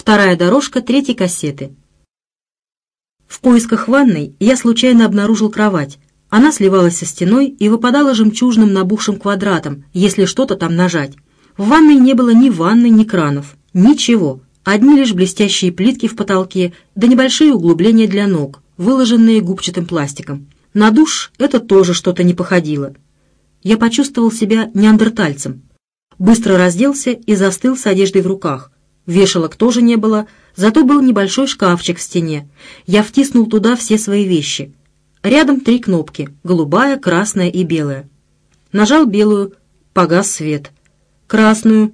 Вторая дорожка третьей кассеты. В поисках ванной я случайно обнаружил кровать. Она сливалась со стеной и выпадала жемчужным набухшим квадратом, если что-то там нажать. В ванной не было ни ванны, ни кранов. Ничего. Одни лишь блестящие плитки в потолке, да небольшие углубления для ног, выложенные губчатым пластиком. На душ это тоже что-то не походило. Я почувствовал себя неандертальцем. Быстро разделся и застыл с одеждой в руках. Вешалок тоже не было, зато был небольшой шкафчик в стене. Я втиснул туда все свои вещи. Рядом три кнопки — голубая, красная и белая. Нажал белую, погас свет. Красную.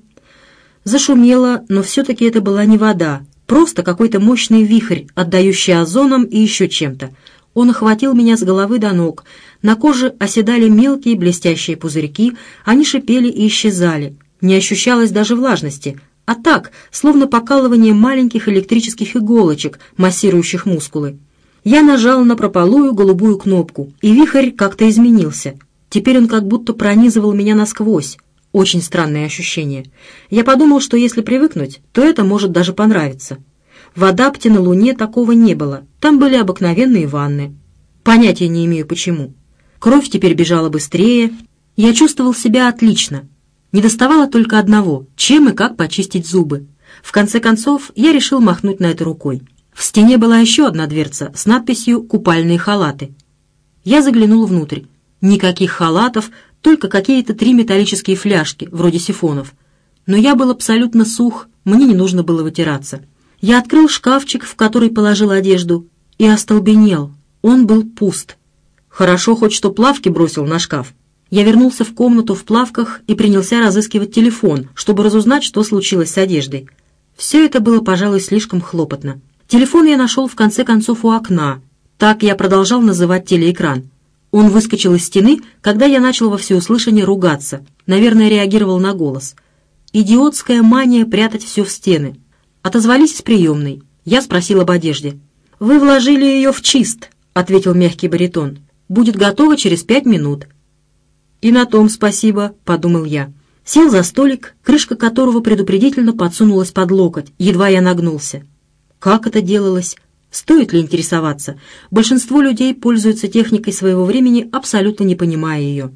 Зашумело, но все-таки это была не вода, просто какой-то мощный вихрь, отдающий озоном и еще чем-то. Он охватил меня с головы до ног. На коже оседали мелкие блестящие пузырьки, они шипели и исчезали. Не ощущалось даже влажности, а так, словно покалывание маленьких электрических иголочек, массирующих мускулы. Я нажал на прополую голубую кнопку, и вихрь как-то изменился. Теперь он как будто пронизывал меня насквозь. Очень странное ощущение. Я подумал, что если привыкнуть, то это может даже понравиться. В адапте на Луне такого не было. Там были обыкновенные ванны. Понятия не имею почему. Кровь теперь бежала быстрее. Я чувствовал себя отлично. Не доставало только одного — чем и как почистить зубы. В конце концов, я решил махнуть на это рукой. В стене была еще одна дверца с надписью «Купальные халаты». Я заглянул внутрь. Никаких халатов, только какие-то три металлические фляжки, вроде сифонов. Но я был абсолютно сух, мне не нужно было вытираться. Я открыл шкафчик, в который положил одежду, и остолбенел. Он был пуст. Хорошо хоть что плавки бросил на шкаф. Я вернулся в комнату в плавках и принялся разыскивать телефон, чтобы разузнать, что случилось с одеждой. Все это было, пожалуй, слишком хлопотно. Телефон я нашел в конце концов у окна. Так я продолжал называть телеэкран. Он выскочил из стены, когда я начал во всеуслышание ругаться. Наверное, реагировал на голос. Идиотская мания прятать все в стены. Отозвались из приемной. Я спросил об одежде. «Вы вложили ее в чист», — ответил мягкий баритон. «Будет готово через пять минут». «И на том спасибо», — подумал я. Сел за столик, крышка которого предупредительно подсунулась под локоть, едва я нагнулся. Как это делалось? Стоит ли интересоваться? Большинство людей пользуются техникой своего времени, абсолютно не понимая ее.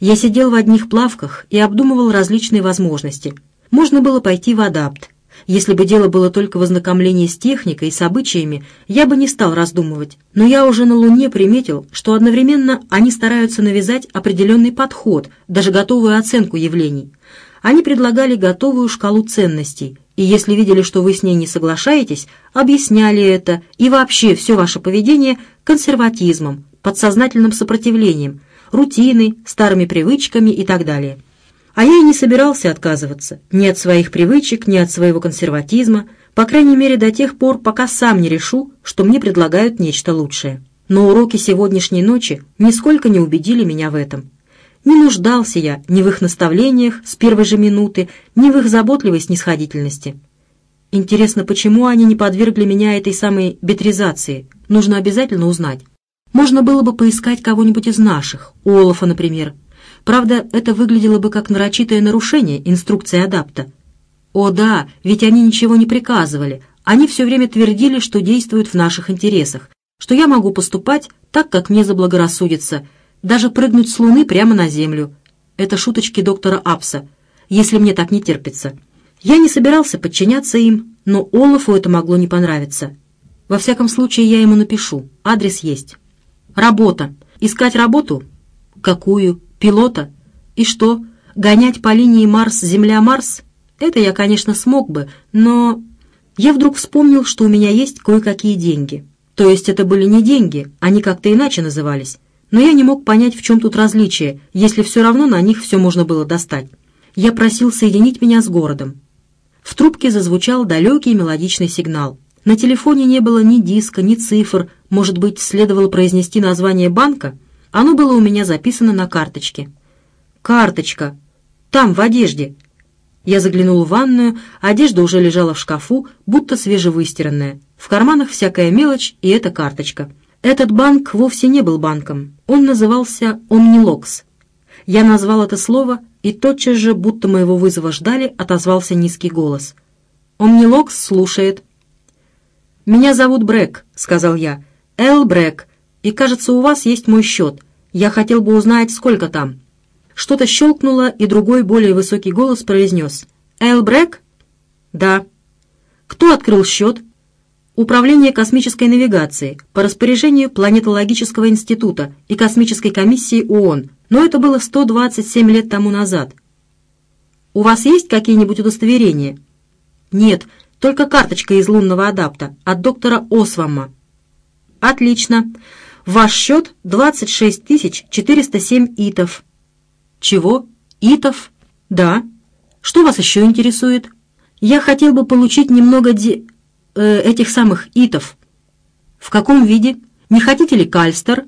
Я сидел в одних плавках и обдумывал различные возможности. Можно было пойти в адапт. Если бы дело было только в ознакомлении с техникой и с обычаями, я бы не стал раздумывать. Но я уже на Луне приметил, что одновременно они стараются навязать определенный подход, даже готовую оценку явлений. Они предлагали готовую шкалу ценностей, и если видели, что вы с ней не соглашаетесь, объясняли это и вообще все ваше поведение консерватизмом, подсознательным сопротивлением, рутиной, старыми привычками и так далее. А я и не собирался отказываться ни от своих привычек, ни от своего консерватизма, по крайней мере до тех пор, пока сам не решу, что мне предлагают нечто лучшее. Но уроки сегодняшней ночи нисколько не убедили меня в этом. Не нуждался я ни в их наставлениях с первой же минуты, ни в их заботливой снисходительности. Интересно, почему они не подвергли меня этой самой бетризации? Нужно обязательно узнать. Можно было бы поискать кого-нибудь из наших, Олафа, например. Правда, это выглядело бы как нарочитое нарушение инструкции адапта. О да, ведь они ничего не приказывали. Они все время твердили, что действуют в наших интересах, что я могу поступать так, как мне заблагорассудится – даже прыгнуть с Луны прямо на Землю. Это шуточки доктора Апса, если мне так не терпится. Я не собирался подчиняться им, но Олафу это могло не понравиться. Во всяком случае, я ему напишу. Адрес есть. Работа. Искать работу? Какую? Пилота? И что? Гонять по линии Марс-Земля-Марс? Это я, конечно, смог бы, но... Я вдруг вспомнил, что у меня есть кое-какие деньги. То есть это были не деньги, они как-то иначе назывались но я не мог понять, в чем тут различие, если все равно на них все можно было достать. Я просил соединить меня с городом. В трубке зазвучал далекий мелодичный сигнал. На телефоне не было ни диска, ни цифр, может быть, следовало произнести название банка? Оно было у меня записано на карточке. «Карточка! Там, в одежде!» Я заглянул в ванную, одежда уже лежала в шкафу, будто свежевыстиранная. В карманах всякая мелочь, и эта карточка — этот банк вовсе не был банком, он назывался «Омнилокс». Я назвал это слово, и тотчас же, будто моего вызова ждали, отозвался низкий голос. Омнилокс слушает. «Меня зовут Брэк», — сказал я. «Эл Брэк. И, кажется, у вас есть мой счет. Я хотел бы узнать, сколько там». Что-то щелкнуло, и другой, более высокий голос произнес. «Эл Брэк?» «Да». «Кто открыл счет?» Управление космической навигации по распоряжению Планетологического института и Космической комиссии ООН, но это было 127 лет тому назад. «У вас есть какие-нибудь удостоверения?» «Нет, только карточка из лунного адапта от доктора Освама». «Отлично. Ваш счет 26 407 итов». «Чего? Итов?» «Да. Что вас еще интересует?» «Я хотел бы получить немного де... Э, этих самых итов». «В каком виде? Не хотите ли кальстер?»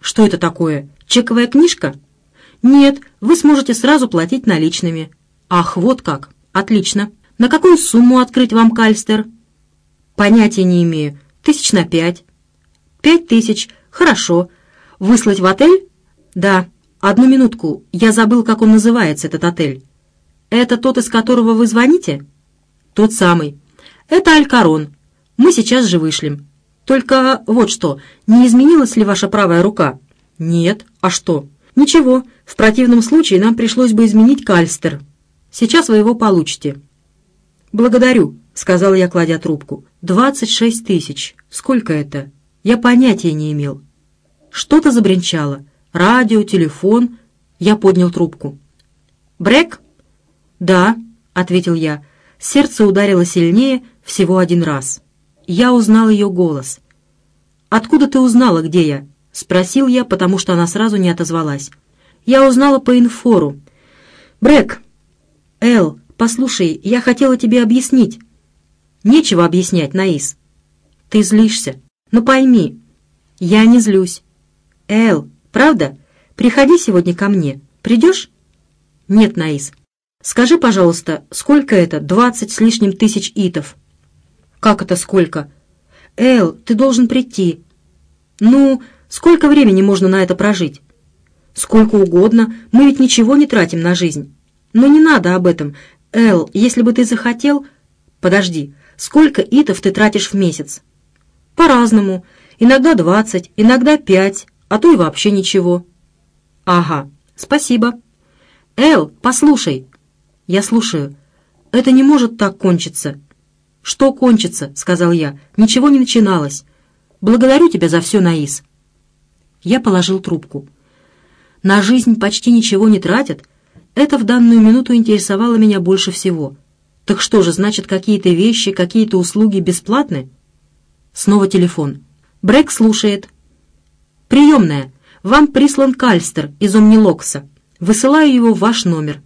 «Что это такое? Чековая книжка?» «Нет, вы сможете сразу платить наличными». «Ах, вот как! Отлично! На какую сумму открыть вам кальстер?» «Понятия не имею. Тысяч на пять». «Пять тысяч. Хорошо. Выслать в отель?» «Да». «Одну минутку, я забыл, как он называется, этот отель». «Это тот, из которого вы звоните?» «Тот самый. Это Алькарон. Мы сейчас же вышлем. Только вот что, не изменилась ли ваша правая рука?» «Нет. А что?» «Ничего. В противном случае нам пришлось бы изменить кальстер. Сейчас вы его получите». «Благодарю», — сказал я, кладя трубку. «Двадцать шесть тысяч. Сколько это?» Я понятия не имел. Что-то забринчало радио, телефон. Я поднял трубку. «Брэк?» «Да», — ответил я. Сердце ударило сильнее всего один раз. Я узнал ее голос. «Откуда ты узнала, где я?» — спросил я, потому что она сразу не отозвалась. «Я узнала по инфору». «Брэк!» «Эл, послушай, я хотела тебе объяснить». «Нечего объяснять, Наис». «Ты злишься. Но пойми, я не злюсь. Эл, Правда? Приходи сегодня ко мне. Придешь? Нет, Наис. Скажи, пожалуйста, сколько это двадцать с лишним тысяч итов? Как это сколько? Эл, ты должен прийти. Ну, сколько времени можно на это прожить? Сколько угодно, мы ведь ничего не тратим на жизнь. Но не надо об этом. Эл, если бы ты захотел... Подожди, сколько итов ты тратишь в месяц? По-разному. Иногда двадцать, иногда пять, а то и вообще ничего». «Ага, спасибо». «Эл, послушай». «Я слушаю». «Это не может так кончиться». «Что кончится?» — сказал я. «Ничего не начиналось. Благодарю тебя за все, Наис». Я положил трубку. На жизнь почти ничего не тратят. Это в данную минуту интересовало меня больше всего. Так что же, значит, какие-то вещи, какие-то услуги бесплатны? Снова телефон. Брэк слушает. «Приемная, вам прислан кальстер из Омнилокса. Высылаю его в ваш номер».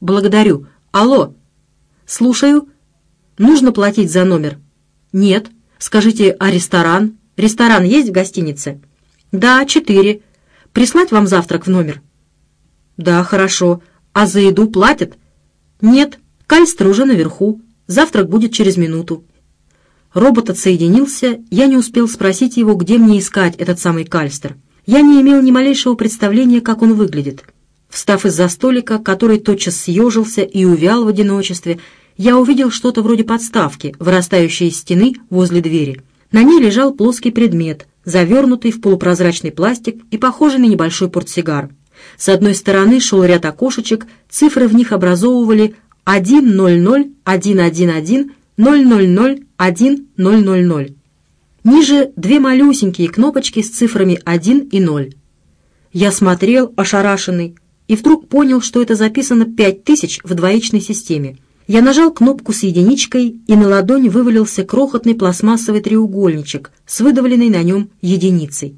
«Благодарю. Алло». «Слушаю. Нужно платить за номер?» «Нет. Скажите, а ресторан? Ресторан есть в гостинице?» «Да, четыре. Прислать вам завтрак в номер?» «Да, хорошо. А за еду платят?» «Нет. Кальстер уже наверху. Завтрак будет через минуту». Робот отсоединился, я не успел спросить его, где мне искать этот самый кальстер. Я не имел ни малейшего представления, как он выглядит. Встав из-за столика, который тотчас съежился и увял в одиночестве, я увидел что-то вроде подставки, вырастающей из стены возле двери. На ней лежал плоский предмет, завернутый в полупрозрачный пластик и похожий на небольшой портсигар. С одной стороны шел ряд окошечек, цифры в них образовывали 100-111 000-1000. Ниже две малюсенькие кнопочки с цифрами 1 и 0. Я смотрел, ошарашенный, и вдруг понял, что это записано 5000 в двоичной системе. Я нажал кнопку с единичкой, и на ладонь вывалился крохотный пластмассовый треугольничек с выдавленной на нем единицей.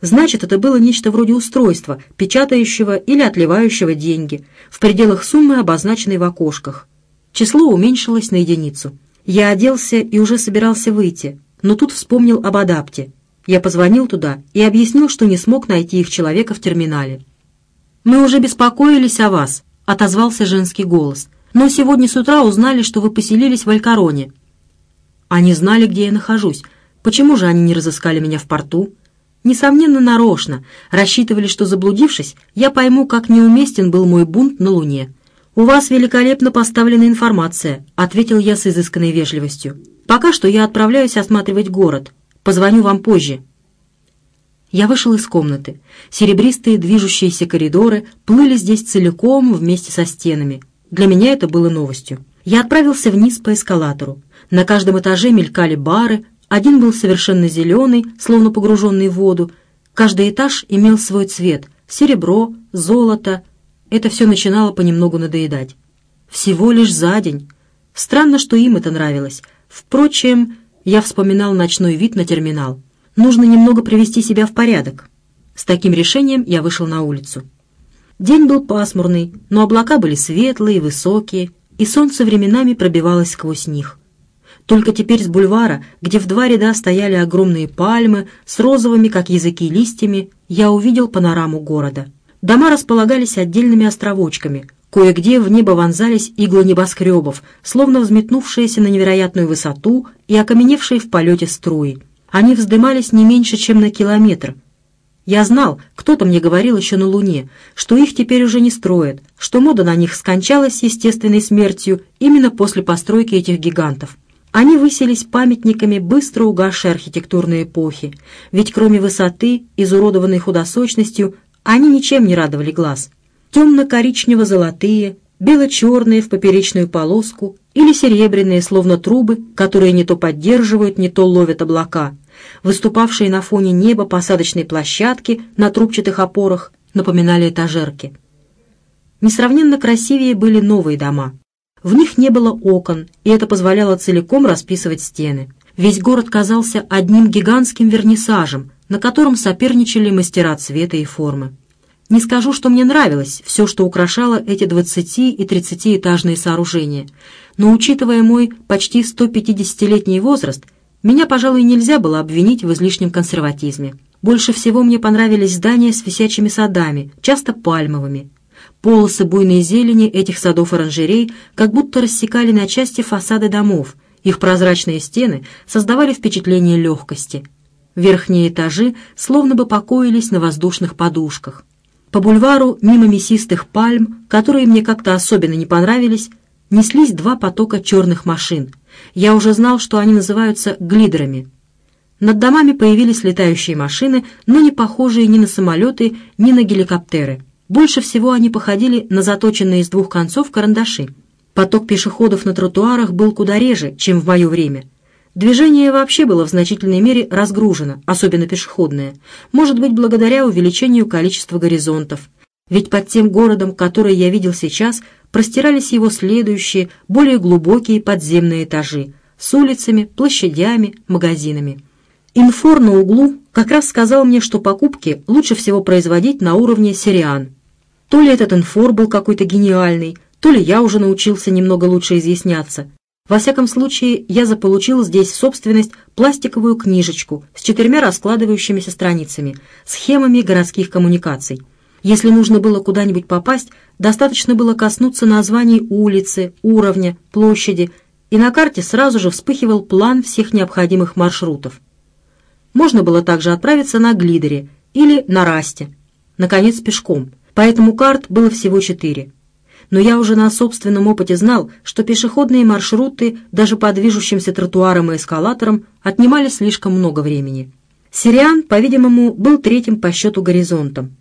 Значит, это было нечто вроде устройства, печатающего или отливающего деньги, в пределах суммы, обозначенной в окошках. Число уменьшилось на единицу. Я оделся и уже собирался выйти, но тут вспомнил об адапте. Я позвонил туда и объяснил, что не смог найти их человека в терминале. «Мы уже беспокоились о вас», — отозвался женский голос. «Но сегодня с утра узнали, что вы поселились в Алькароне». «Они знали, где я нахожусь. Почему же они не разыскали меня в порту?» Несомненно, нарочно. Рассчитывали, что, заблудившись, я пойму, как неуместен был мой бунт на Луне. «У вас великолепно поставлена информация», — ответил я с изысканной вежливостью. «Пока что я отправляюсь осматривать город. Позвоню вам позже». Я вышел из комнаты. Серебристые движущиеся коридоры плыли здесь целиком вместе со стенами. Для меня это было новостью. Я отправился вниз по эскалатору. На каждом этаже мелькали бары, один был совершенно зеленый, словно погруженный в воду. Каждый этаж имел свой цвет — серебро, золото. Это все начинало понемногу надоедать. Всего лишь за день. Странно, что им это нравилось. Впрочем, я вспоминал ночной вид на терминал. Нужно немного привести себя в порядок. С таким решением я вышел на улицу. День был пасмурный, но облака были светлые, высокие, и солнце временами пробивалось сквозь них. Только теперь с бульвара, где в два ряда стояли огромные пальмы с розовыми, как языки, листьями, я увидел панораму города. Дома располагались отдельными островочками. Кое-где в небо вонзались иглы небоскребов, словно взметнувшиеся на невероятную высоту и окаменевшие в полете струи. Они вздымались не меньше, чем на километр. Я знал, кто-то мне говорил еще на Луне, что их теперь уже не строят, что мода на них скончалась естественной смертью именно после постройки этих гигантов. Они высились памятниками быстро угасшей архитектурной эпохи, ведь кроме высоты, изуродованной худосочностью, они ничем не радовали глаз. Темно-коричнево-золотые, бело-черные в поперечную полоску или серебряные, словно трубы, которые не то поддерживают, не то ловят облака. Выступавшие на фоне неба посадочной площадки на трубчатых опорах напоминали этажерки. Несравненно красивее были новые дома. В них не было окон, и это позволяло целиком расписывать стены. Весь город казался одним гигантским вернисажем, на котором соперничали мастера цвета и формы. Не скажу, что мне нравилось все, что украшало эти 20- и 30-этажные сооружения, но, учитывая мой почти 150-летний возраст, меня, пожалуй, нельзя было обвинить в излишнем консерватизме. Больше всего мне понравились здания с висячими садами, часто пальмовыми. Полосы буйной зелени этих садов-оранжерей как будто рассекали на части фасады домов, их прозрачные стены создавали впечатление легкости. Верхние этажи словно бы покоились на воздушных подушках. По бульвару, мимо мясистых пальм, которые мне как-то особенно не понравились, неслись два потока черных машин. Я уже знал, что они называются глидерами. Над домами появились летающие машины, но не похожие ни на самолеты, ни на геликоптеры. Больше всего они походили на заточенные из двух концов карандаши. Поток пешеходов на тротуарах был куда реже, чем в мое время. Движение вообще было в значительной мере разгружено, особенно пешеходное, может быть, благодаря увеличению количества горизонтов. Ведь под тем городом, который я видел сейчас, простирались его следующие, более глубокие подземные этажи с улицами, площадями, магазинами. Инфор на углу как раз сказал мне, что покупки лучше всего производить на уровне сериан. То ли этот инфор был какой-то гениальный, то ли я уже научился немного лучше изъясняться. Во всяком случае, я заполучил здесь в собственность пластиковую книжечку с четырьмя раскладывающимися страницами, схемами городских коммуникаций. Если нужно было куда-нибудь попасть, достаточно было коснуться названий улицы, уровня, площади, и на карте сразу же вспыхивал план всех необходимых маршрутов. Можно было также отправиться на глидере или на расте, наконец пешком, поэтому карт было всего четыре но я уже на собственном опыте знал, что пешеходные маршруты даже по движущимся тротуарам и эскалаторам отнимали слишком много времени. Сириан, по-видимому, был третьим по счету горизонтом.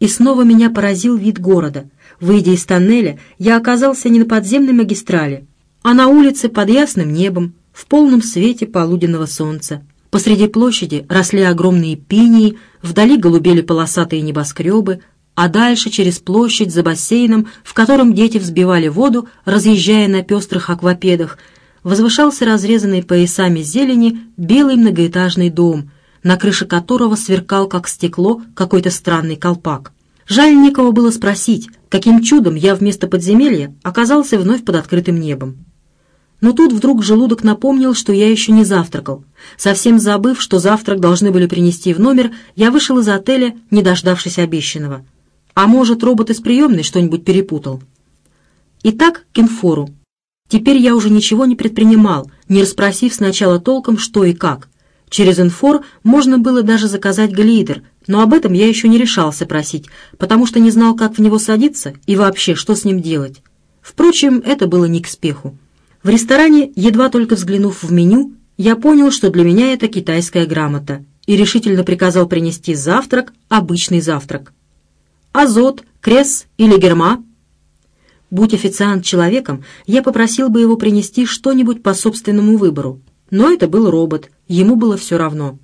И снова меня поразил вид города. Выйдя из тоннеля, я оказался не на подземной магистрали, а на улице под ясным небом, в полном свете полуденного солнца. Посреди площади росли огромные пинии, вдали голубели полосатые небоскребы, а дальше через площадь за бассейном, в котором дети взбивали воду, разъезжая на пестрых аквапедах, возвышался разрезанный поясами зелени белый многоэтажный дом, на крыше которого сверкал, как стекло, какой-то странный колпак. Жаль некого было спросить, каким чудом я вместо подземелья оказался вновь под открытым небом. Но тут вдруг желудок напомнил, что я еще не завтракал. Совсем забыв, что завтрак должны были принести в номер, я вышел из отеля, не дождавшись обещанного. А может, робот из приемной что-нибудь перепутал? Итак, к инфору. Теперь я уже ничего не предпринимал, не расспросив сначала толком, что и как. Через инфор можно было даже заказать глидер, но об этом я еще не решался просить, потому что не знал, как в него садиться и вообще, что с ним делать. Впрочем, это было не к спеху. В ресторане, едва только взглянув в меню, я понял, что для меня это китайская грамота, и решительно приказал принести завтрак, обычный завтрак. Азот, крес или герма? Будь официант человеком, я попросил бы его принести что-нибудь по собственному выбору. Но это был робот, ему было все равно.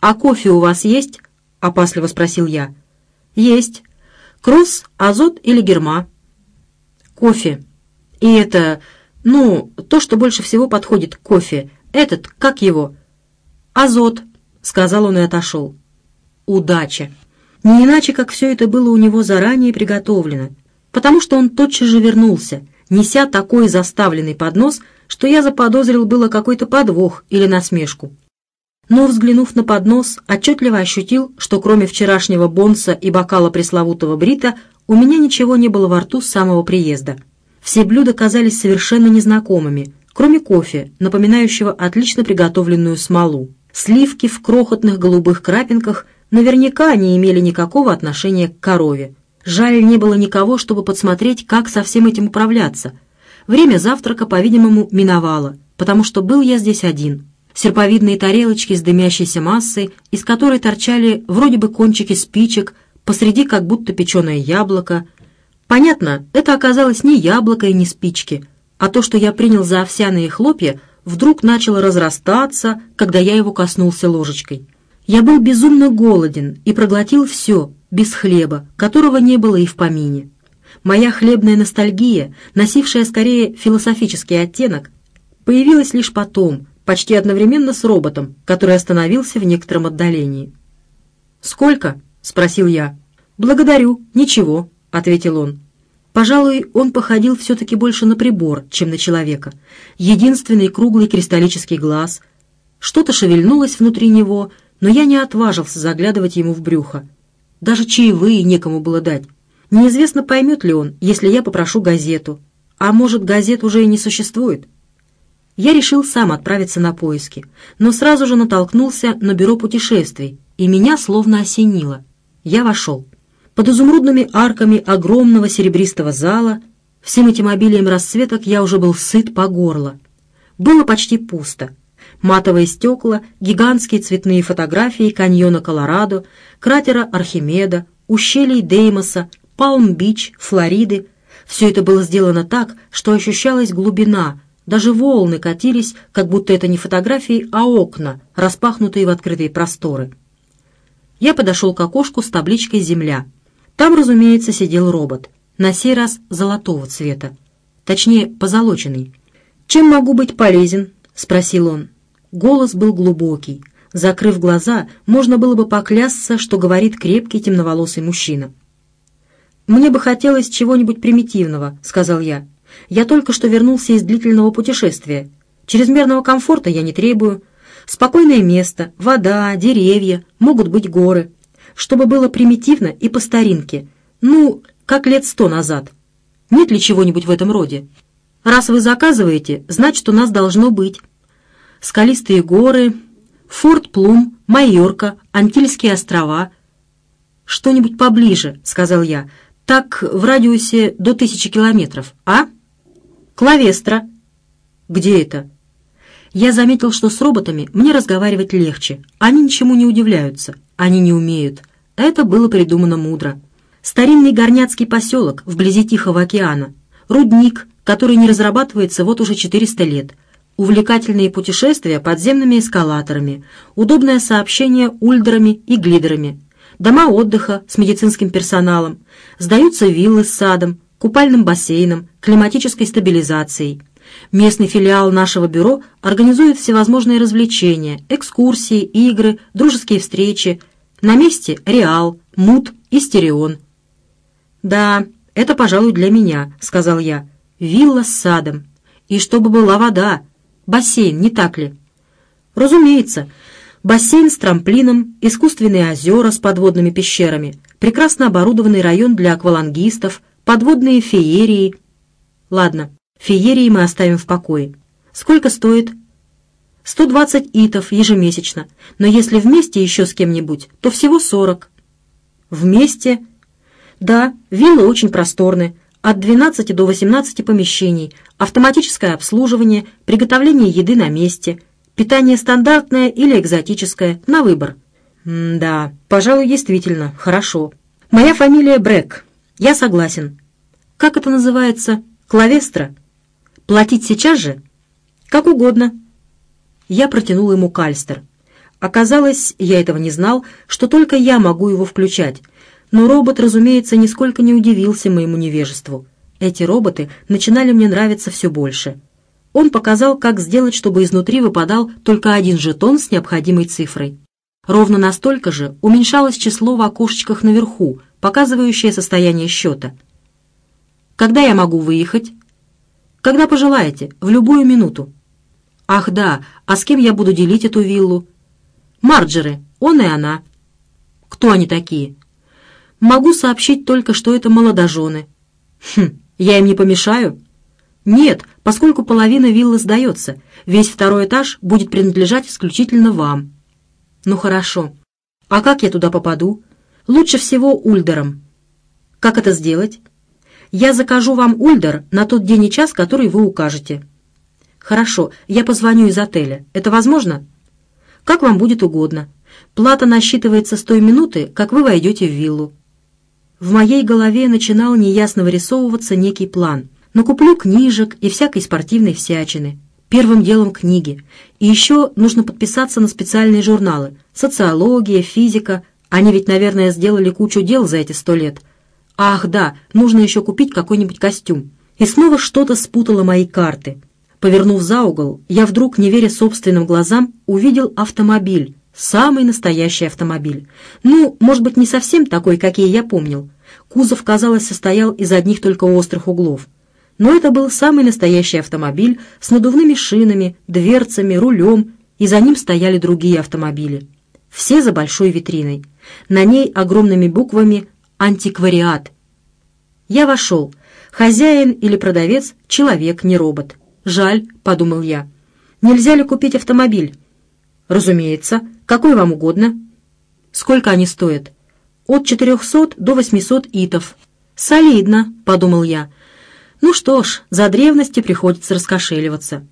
«А кофе у вас есть?» — опасливо спросил я. «Есть. Кросс, азот или герма?» «Кофе. И это, ну, то, что больше всего подходит к кофе. Этот, как его?» «Азот», — сказал он и отошел. «Удача!» Не иначе, как все это было у него заранее приготовлено, потому что он тотчас же вернулся, неся такой заставленный поднос, что я заподозрил было какой-то подвох или насмешку. Но, взглянув на поднос, отчетливо ощутил, что кроме вчерашнего бонса и бокала пресловутого брита, у меня ничего не было во рту с самого приезда. Все блюда казались совершенно незнакомыми, кроме кофе, напоминающего отлично приготовленную смолу. Сливки в крохотных голубых крапинках наверняка не имели никакого отношения к корове. Жаль, не было никого, чтобы подсмотреть, как со всем этим управляться. Время завтрака, по-видимому, миновало, потому что был я здесь один. Серповидные тарелочки с дымящейся массой, из которой торчали вроде бы кончики спичек, посреди как будто печеное яблоко. Понятно, это оказалось не яблоко и не спички, а то, что я принял за овсяные хлопья, вдруг начало разрастаться, когда я его коснулся ложечкой. Я был безумно голоден и проглотил все, без хлеба, которого не было и в помине. Моя хлебная ностальгия, носившая скорее философический оттенок, появилась лишь потом, почти одновременно с роботом, который остановился в некотором отдалении. «Сколько?» — спросил я. «Благодарю, ничего», — ответил он. Пожалуй, он походил все-таки больше на прибор, чем на человека. Единственный круглый кристаллический глаз. Что-то шевельнулось внутри него, но я не отважился заглядывать ему в брюхо. Даже чаевые некому было дать. Неизвестно, поймет ли он, если я попрошу газету. А может, газет уже и не существует. Я решил сам отправиться на поиски, но сразу же натолкнулся на бюро путешествий, и меня словно осенило. Я вошел. Под изумрудными арками огромного серебристого зала, всем этим обилием расцветок я уже был сыт по горло. Было почти пусто. Матовые стекла, гигантские цветные фотографии каньона Колорадо, кратера Архимеда, ущелий Деймоса, Палм-Бич, Флориды. Все это было сделано так, что ощущалась глубина, даже волны катились, как будто это не фотографии, а окна, распахнутые в открытые просторы. Я подошел к окошку с табличкой «Земля». Там, разумеется, сидел робот, на сей раз золотого цвета, точнее, позолоченный. «Чем могу быть полезен?» — спросил он. Голос был глубокий. Закрыв глаза, можно было бы поклясться, что говорит крепкий темноволосый мужчина. «Мне бы хотелось чего-нибудь примитивного», — сказал я. Я только что вернулся из длительного путешествия. Чрезмерного комфорта я не требую. Спокойное место, вода, деревья, могут быть горы. Чтобы было примитивно и по старинке. Ну, как лет сто назад. Нет ли чего-нибудь в этом роде? Раз вы заказываете, значит, у нас должно быть. Скалистые горы, Форт Плум, Майорка, Антильские острова. «Что-нибудь поближе», — сказал я. «Так в радиусе до тысячи километров, а?» «Клавестра». «Где это?» Я заметил, что с роботами мне разговаривать легче. Они ничему не удивляются. Они не умеют. Это было придумано мудро. Старинный горняцкий поселок вблизи Тихого океана. Рудник, который не разрабатывается вот уже 400 лет. Увлекательные путешествия подземными эскалаторами. Удобное сообщение ульдрами и глидерами. Дома отдыха с медицинским персоналом. Сдаются виллы с садом, купальным бассейном, климатической стабилизацией. Местный филиал нашего бюро организует всевозможные развлечения, экскурсии, игры, дружеские встречи. На месте Реал, Мут и Стереон. «Да, это, пожалуй, для меня», — сказал я. «Вилла с садом. И чтобы была вода. Бассейн, не так ли?» «Разумеется. Бассейн с трамплином, искусственные озера с подводными пещерами, прекрасно оборудованный район для аквалангистов — подводные феерии. Ладно, феерии мы оставим в покое. Сколько стоит? 120 итов ежемесячно, но если вместе еще с кем-нибудь, то всего 40. Вместе? Да, виллы очень просторны, от 12 до 18 помещений, автоматическое обслуживание, приготовление еды на месте, питание стандартное или экзотическое, на выбор. М да, пожалуй, действительно, хорошо. Моя фамилия Брэк. Я согласен. Как это называется? Клавестра? Платить сейчас же? Как угодно. Я протянул ему кальстер. Оказалось, я этого не знал, что только я могу его включать. Но робот, разумеется, нисколько не удивился моему невежеству. Эти роботы начинали мне нравиться все больше. Он показал, как сделать, чтобы изнутри выпадал только один жетон с необходимой цифрой. Ровно настолько же уменьшалось число в окошечках наверху, показывающее состояние счета. «Когда я могу выехать?» «Когда пожелаете, в любую минуту». «Ах да, а с кем я буду делить эту виллу?» «Марджеры, он и она». «Кто они такие?» «Могу сообщить только, что это молодожены». «Хм, я им не помешаю?» «Нет, поскольку половина виллы сдается, весь второй этаж будет принадлежать исключительно вам». «Ну хорошо. А как я туда попаду?» «Лучше всего ульдером». «Как это сделать?» «Я закажу вам ульдер на тот день и час, который вы укажете». «Хорошо, я позвоню из отеля. Это возможно?» «Как вам будет угодно. Плата насчитывается с той минуты, как вы войдете в виллу». В моей голове начинал неясно вырисовываться некий план. Накуплю книжек и всякой спортивной всячины. Первым делом книги. И еще нужно подписаться на специальные журналы. Социология, физика. Они ведь, наверное, сделали кучу дел за эти сто лет. Ах, да, нужно еще купить какой-нибудь костюм. И снова что-то спутало мои карты. Повернув за угол, я вдруг, не веря собственным глазам, увидел автомобиль. Самый настоящий автомобиль. Ну, может быть, не совсем такой, какие я помнил. Кузов, казалось, состоял из одних только острых углов. Но это был самый настоящий автомобиль с надувными шинами, дверцами, рулем, и за ним стояли другие автомобили. Все за большой витриной. На ней огромными буквами «Антиквариат». Я вошел. Хозяин или продавец — человек, не робот. «Жаль», — подумал я. «Нельзя ли купить автомобиль?» «Разумеется. Какой вам угодно?» «Сколько они стоят?» «От 400 до 800 итов». «Солидно», — подумал я. «Ну что ж, за древности приходится раскошеливаться.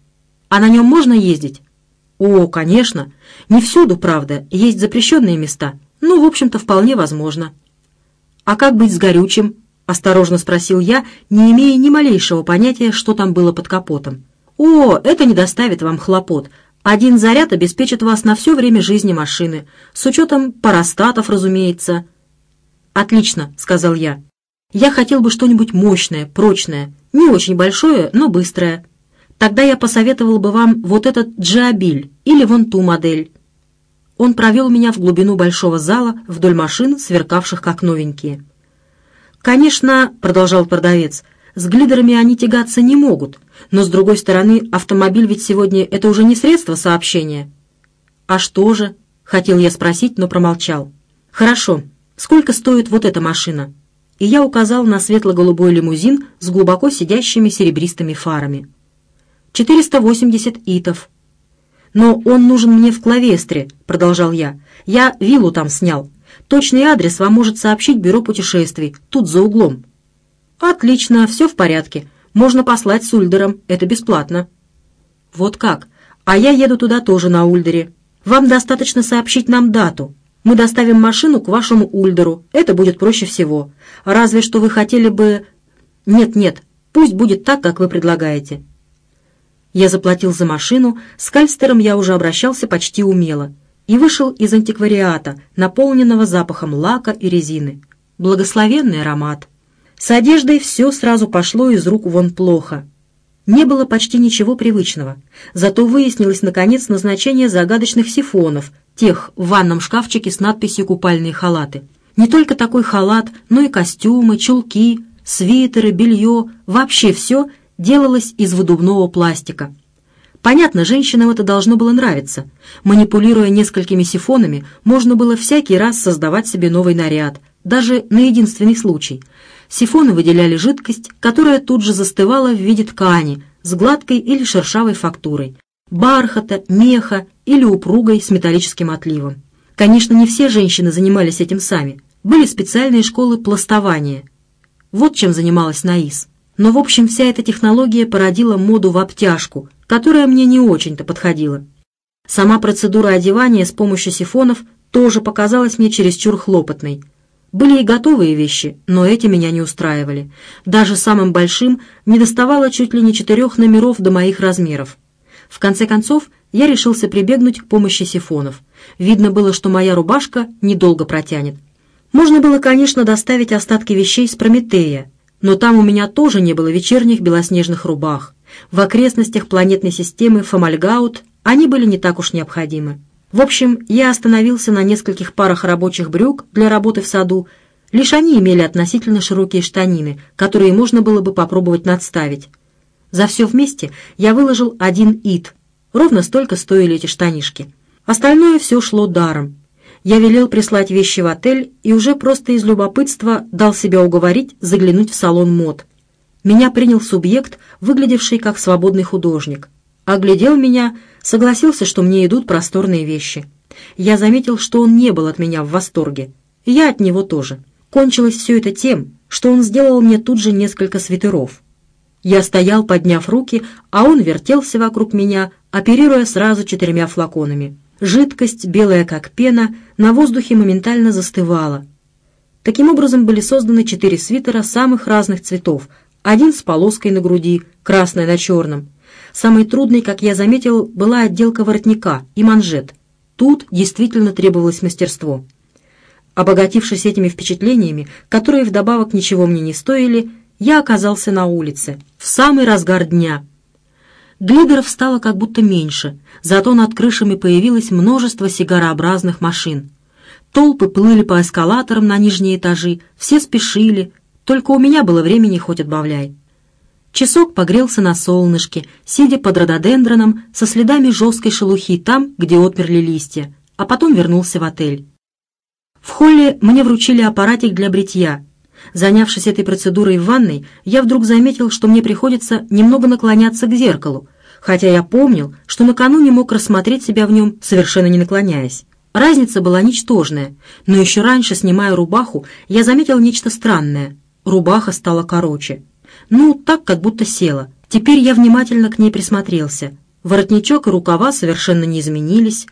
А на нем можно ездить?» «О, конечно. Не всюду, правда, есть запрещенные места. Ну, в общем-то, вполне возможно». «А как быть с горючим?» — осторожно спросил я, не имея ни малейшего понятия, что там было под капотом. «О, это не доставит вам хлопот. Один заряд обеспечит вас на все время жизни машины, с учетом парастатов, разумеется». «Отлично», — сказал я. «Я хотел бы что-нибудь мощное, прочное, не очень большое, но быстрое. Тогда я посоветовал бы вам вот этот джиабиль или вон ту модель». Он провел меня в глубину большого зала вдоль машин, сверкавших как новенькие. «Конечно», — продолжал продавец, — «с глидерами они тягаться не могут, но, с другой стороны, автомобиль ведь сегодня это уже не средство сообщения». «А что же?» — хотел я спросить, но промолчал. «Хорошо. Сколько стоит вот эта машина?» И я указал на светло-голубой лимузин с глубоко сидящими серебристыми фарами. «480 итов». «Но он нужен мне в Клавестре», — продолжал я. «Я виллу там снял. Точный адрес вам может сообщить бюро путешествий, тут за углом». «Отлично, все в порядке. Можно послать с Ульдером, это бесплатно». «Вот как? А я еду туда тоже на Ульдере. Вам достаточно сообщить нам дату. Мы доставим машину к вашему Ульдеру, это будет проще всего. Разве что вы хотели бы...» «Нет-нет, пусть будет так, как вы предлагаете». Я заплатил за машину, с Кальстером я уже обращался почти умело и вышел из антиквариата, наполненного запахом лака и резины. Благословенный аромат. С одеждой все сразу пошло из рук вон плохо. Не было почти ничего привычного, зато выяснилось, наконец, назначение загадочных сифонов, тех в ванном шкафчике с надписью «Купальные халаты». Не только такой халат, но и костюмы, чулки, свитеры, белье, вообще все делалось из выдувного пластика. Понятно, женщинам это должно было нравиться. Манипулируя несколькими сифонами, можно было всякий раз создавать себе новый наряд, даже на единственный случай. Сифоны выделяли жидкость, которая тут же застывала в виде ткани с гладкой или шершавой фактурой, бархата, меха или упругой с металлическим отливом. Конечно, не все женщины занимались этим сами. Были специальные школы пластования. Вот чем занималась Наис. Но, в общем, вся эта технология породила моду в обтяжку, которая мне не очень-то подходила. Сама процедура одевания с помощью сифонов тоже показалась мне чересчур хлопотной. Были и готовые вещи, но эти меня не устраивали. Даже самым большим не доставало чуть ли не четырех номеров до моих размеров. В конце концов, я решился прибегнуть к помощи сифонов. Видно было, что моя рубашка недолго протянет. Можно было, конечно, доставить остатки вещей с Прометея, но там у меня тоже не было вечерних белоснежных рубах. В окрестностях планетной системы Фомальгаут они были не так уж необходимы. В общем, я остановился на нескольких парах рабочих брюк для работы в саду. Лишь они имели относительно широкие штанины, которые можно было бы попробовать надставить. За все вместе я выложил один ит. Ровно столько стоили эти штанишки. Остальное все шло даром. Я велел прислать вещи в отель и уже просто из любопытства дал себя уговорить заглянуть в салон мод. Меня принял субъект, выглядевший как свободный художник. Оглядел меня, согласился, что мне идут просторные вещи. Я заметил, что он не был от меня в восторге. Я от него тоже. Кончилось все это тем, что он сделал мне тут же несколько свитеров. Я стоял, подняв руки, а он вертелся вокруг меня, оперируя сразу четырьмя флаконами. Жидкость, белая как пена, на воздухе моментально застывала. Таким образом были созданы четыре свитера самых разных цветов, один с полоской на груди, красной на черном, Самой трудной, как я заметил, была отделка воротника и манжет. Тут действительно требовалось мастерство. Обогатившись этими впечатлениями, которые вдобавок ничего мне не стоили, я оказался на улице, в самый разгар дня. Глидеров стало как будто меньше, зато над крышами появилось множество сигарообразных машин. Толпы плыли по эскалаторам на нижние этажи, все спешили, только у меня было времени хоть отбавляй. Часок погрелся на солнышке, сидя под рододендроном со следами жесткой шелухи там, где отперли листья, а потом вернулся в отель. В холле мне вручили аппаратик для бритья. Занявшись этой процедурой в ванной, я вдруг заметил, что мне приходится немного наклоняться к зеркалу, хотя я помнил, что накануне мог рассмотреть себя в нем, совершенно не наклоняясь. Разница была ничтожная, но еще раньше, снимая рубаху, я заметил нечто странное. Рубаха стала короче. Ну, так, как будто села. Теперь я внимательно к ней присмотрелся. Воротничок и рукава совершенно не изменились.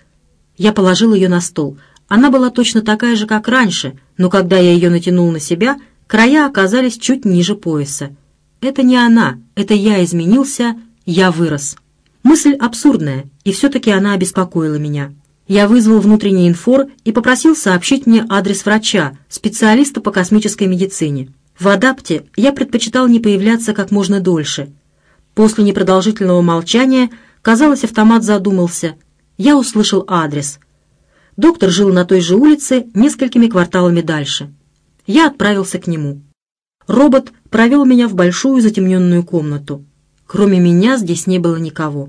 Я положил ее на стол. Она была точно такая же, как раньше, но когда я ее натянул на себя, края оказались чуть ниже пояса. Это не она, это я изменился, я вырос. Мысль абсурдная, и все-таки она обеспокоила меня. Я вызвал внутренний инфор и попросил сообщить мне адрес врача, специалиста по космической медицине. В адапте я предпочитал не появляться как можно дольше. После непродолжительного молчания, казалось, автомат задумался. Я услышал адрес. Доктор жил на той же улице, несколькими кварталами дальше. Я отправился к нему. Робот провел меня в большую затемненную комнату. Кроме меня здесь не было никого.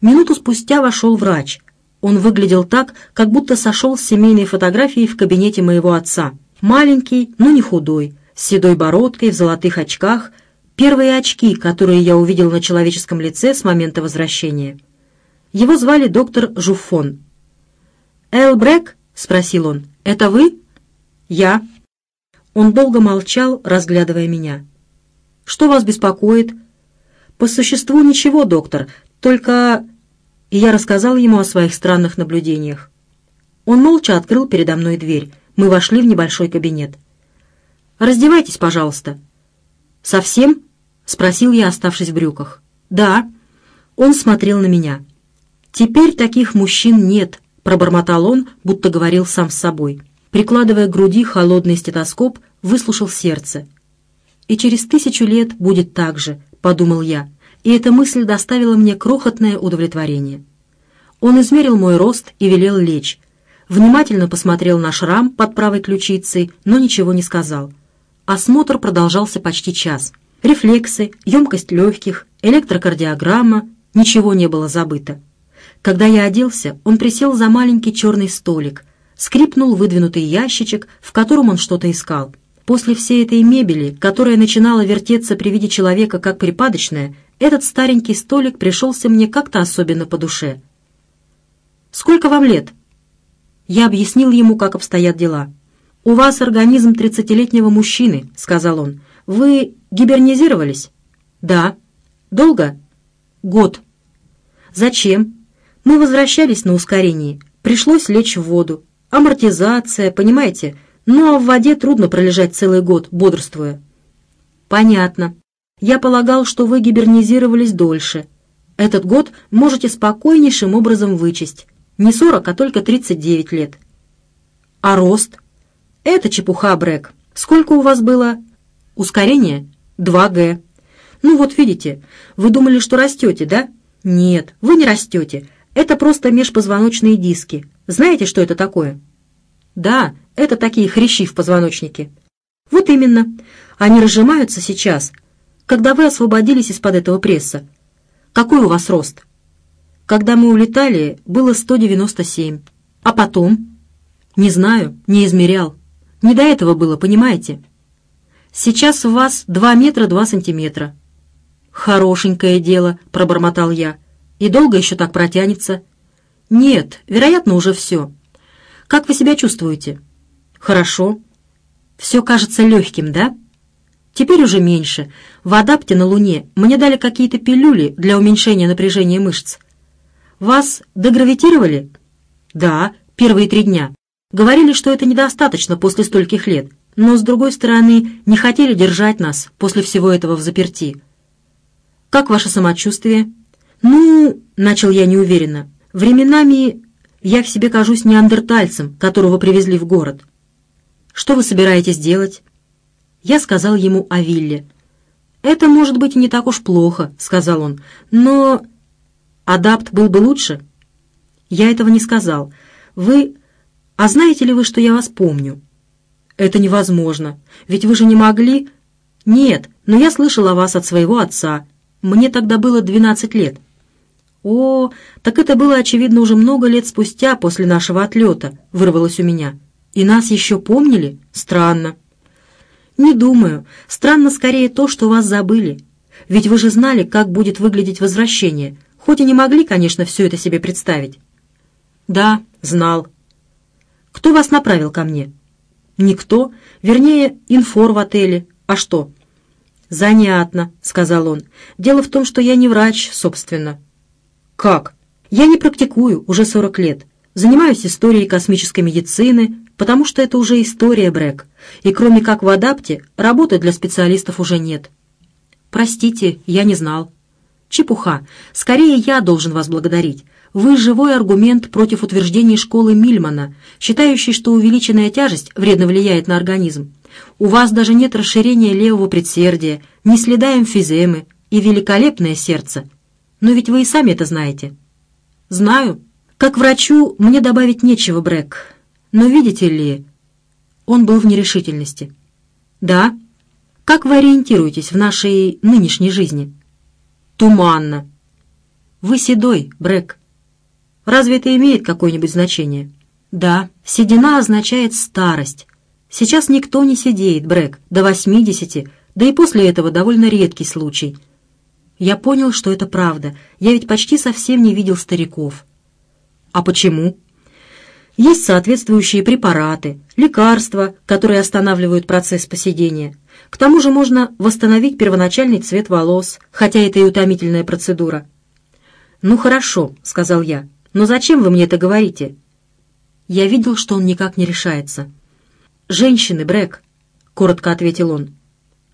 Минуту спустя вошел врач. Он выглядел так, как будто сошел с семейной фотографии в кабинете моего отца. Маленький, но не худой, с седой бородкой, в золотых очках, первые очки, которые я увидел на человеческом лице с момента возвращения. Его звали доктор Жуффон. «Эл Брэк?» — спросил он. «Это вы?» «Я». Он долго молчал, разглядывая меня. «Что вас беспокоит?» «По существу ничего, доктор, только...» И я рассказал ему о своих странных наблюдениях. Он молча открыл передо мной дверь. Мы вошли в небольшой кабинет. Раздевайтесь, пожалуйста». «Совсем?» — спросил я, оставшись в брюках. «Да». Он смотрел на меня. «Теперь таких мужчин нет», — пробормотал он, будто говорил сам с собой. Прикладывая к груди холодный стетоскоп, выслушал сердце. «И через тысячу лет будет так же», — подумал я, и эта мысль доставила мне крохотное удовлетворение. Он измерил мой рост и велел лечь. Внимательно посмотрел на шрам под правой ключицей, но ничего не сказал. Осмотр продолжался почти час. Рефлексы, емкость легких, электрокардиограмма, ничего не было забыто. Когда я оделся, он присел за маленький черный столик, скрипнул выдвинутый ящичек, в котором он что-то искал. После всей этой мебели, которая начинала вертеться при виде человека как припадочная, этот старенький столик пришелся мне как-то особенно по душе. «Сколько вам лет?» Я объяснил ему, как обстоят дела. «У вас организм тридцатилетнего мужчины», — сказал он. «Вы гибернизировались?» «Да». «Долго?» «Год». «Зачем?» «Мы возвращались на ускорении. Пришлось лечь в воду. Амортизация, понимаете? Ну а в воде трудно пролежать целый год, бодрствуя». «Понятно. Я полагал, что вы гибернизировались дольше. Этот год можете спокойнейшим образом вычесть. Не 40, а только 39 лет». «А рост?» «Это чепуха, Брэк. Сколько у вас было?» «Ускорение?» «2Г». «Ну вот видите, вы думали, что растете, да?» «Нет, вы не растете. Это просто межпозвоночные диски. Знаете, что это такое?» «Да, это такие хрящи в позвоночнике». «Вот именно. Они разжимаются сейчас, когда вы освободились из-под этого пресса. Какой у вас рост?» «Когда мы улетали, было 197. А потом?» «Не знаю, не измерял. Не до этого было, понимаете?» «Сейчас у вас 2 метра 2 сантиметра. «Хорошенькое дело», — пробормотал я. «И долго еще так протянется?» «Нет, вероятно, уже все. Как вы себя чувствуете?» «Хорошо. Все кажется легким, да?» «Теперь уже меньше. В адапте на Луне мне дали какие-то пилюли для уменьшения напряжения мышц. Вас дегравитировали?» «Да, первые три дня. Говорили, что это недостаточно после стольких лет, но, с другой стороны, не хотели держать нас после всего этого в заперти». «Как ваше самочувствие?» «Ну...» — начал я неуверенно. «Временами я в себе кажусь неандертальцем, которого привезли в город». «Что вы собираетесь делать?» Я сказал ему о вилле. «Это, может быть, не так уж плохо», — сказал он, — «но...» «Адапт был бы лучше?» «Я этого не сказал. Вы... А знаете ли вы, что я вас помню?» «Это невозможно. Ведь вы же не могли...» «Нет, но я слышал о вас от своего отца. Мне тогда было 12 лет. О, так это было, очевидно, уже много лет спустя после нашего отлета, вырвалось у меня. И нас еще помнили? Странно. Не думаю. Странно скорее то, что вас забыли. Ведь вы же знали, как будет выглядеть возвращение, хоть и не могли, конечно, все это себе представить. Да, знал. Кто вас направил ко мне? Никто. Вернее, инфор в отеле. А что? «Занятно», — сказал он. «Дело в том, что я не врач, собственно». «Как?» «Я не практикую уже 40 лет. Занимаюсь историей космической медицины, потому что это уже история, Брэк. И кроме как в адапте, работы для специалистов уже нет». «Простите, я не знал». «Чепуха. Скорее я должен вас благодарить. Вы живой аргумент против утверждений школы Мильмана, считающей, что увеличенная тяжесть вредно влияет на организм. У вас даже нет расширения левого предсердия, ни следа эмфиземы и великолепное сердце. Но ведь вы и сами это знаете. Знаю. Как врачу мне добавить нечего, Брэк. Но видите ли... Он был в нерешительности. Да. Как вы ориентируетесь в нашей нынешней жизни? Туманно. Вы седой, Брэк. Разве это имеет какое-нибудь значение? Да, седина означает старость, Сейчас никто не сидеет, Брэк, до восьмидесяти, да и после этого довольно редкий случай. Я понял, что это правда. Я ведь почти совсем не видел стариков. А почему? Есть соответствующие препараты, лекарства, которые останавливают процесс поседения. К тому же можно восстановить первоначальный цвет волос, хотя это и утомительная процедура. «Ну хорошо», — сказал я, — «но зачем вы мне это говорите?» Я видел, что он никак не решается. «Женщины, Брэк», — коротко ответил он.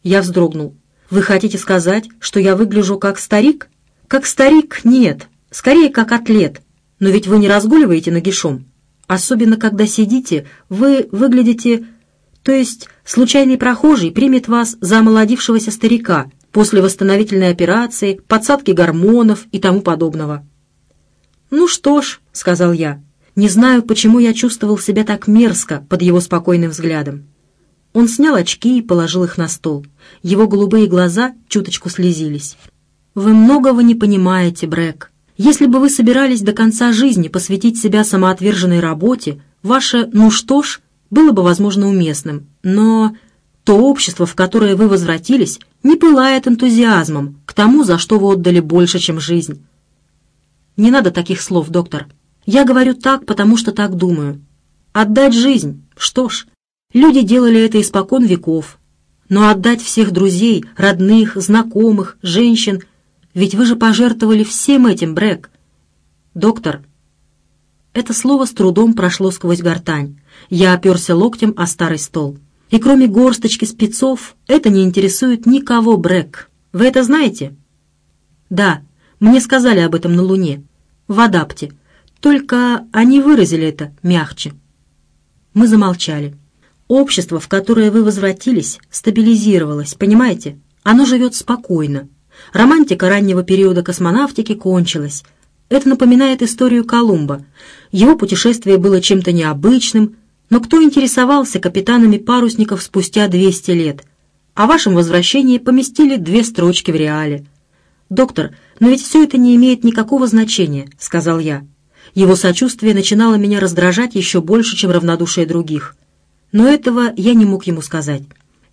Я вздрогнул. «Вы хотите сказать, что я выгляжу как старик?» «Как старик нет, скорее как атлет. Но ведь вы не разгуливаете нагишом. Особенно, когда сидите, вы выглядите... То есть случайный прохожий примет вас за омолодившегося старика после восстановительной операции, подсадки гормонов и тому подобного». «Ну что ж», — сказал я, не знаю, почему я чувствовал себя так мерзко под его спокойным взглядом. Он снял очки и положил их на стол. Его голубые глаза чуточку слезились. «Вы многого не понимаете, Брэк. Если бы вы собирались до конца жизни посвятить себя самоотверженной работе, ваше «ну что ж» было бы, возможно, уместным. Но то общество, в которое вы возвратились, не пылает энтузиазмом к тому, за что вы отдали больше, чем жизнь. Не надо таких слов, доктор. Я говорю так, потому что так думаю. Отдать жизнь? Что ж, Люди делали это испокон веков. Но отдать всех друзей, родных, знакомых, женщин, ведь вы же пожертвовали всем этим, Брэк. Доктор, это слово с трудом прошло сквозь гортань. Я оперся локтем о старый стол. И кроме горсточки спецов, это не интересует никого, Брэк. Вы это знаете? Да, мне сказали об этом на Луне. В Адапте. Только они выразили это мягче. Мы замолчали. Общество, в которое вы возвратились, стабилизировалось, понимаете? Оно живет спокойно. Романтика раннего периода космонавтики кончилась. Это напоминает историю Колумба. Его путешествие было чем-то необычным, но кто интересовался капитанами парусников спустя 200 лет? О вашем возвращении поместили две строчки в реале. «Доктор, но ведь все это не имеет никакого значения», — сказал я. Его сочувствие начинало меня раздражать еще больше, чем равнодушие других. Но этого я не мог ему сказать.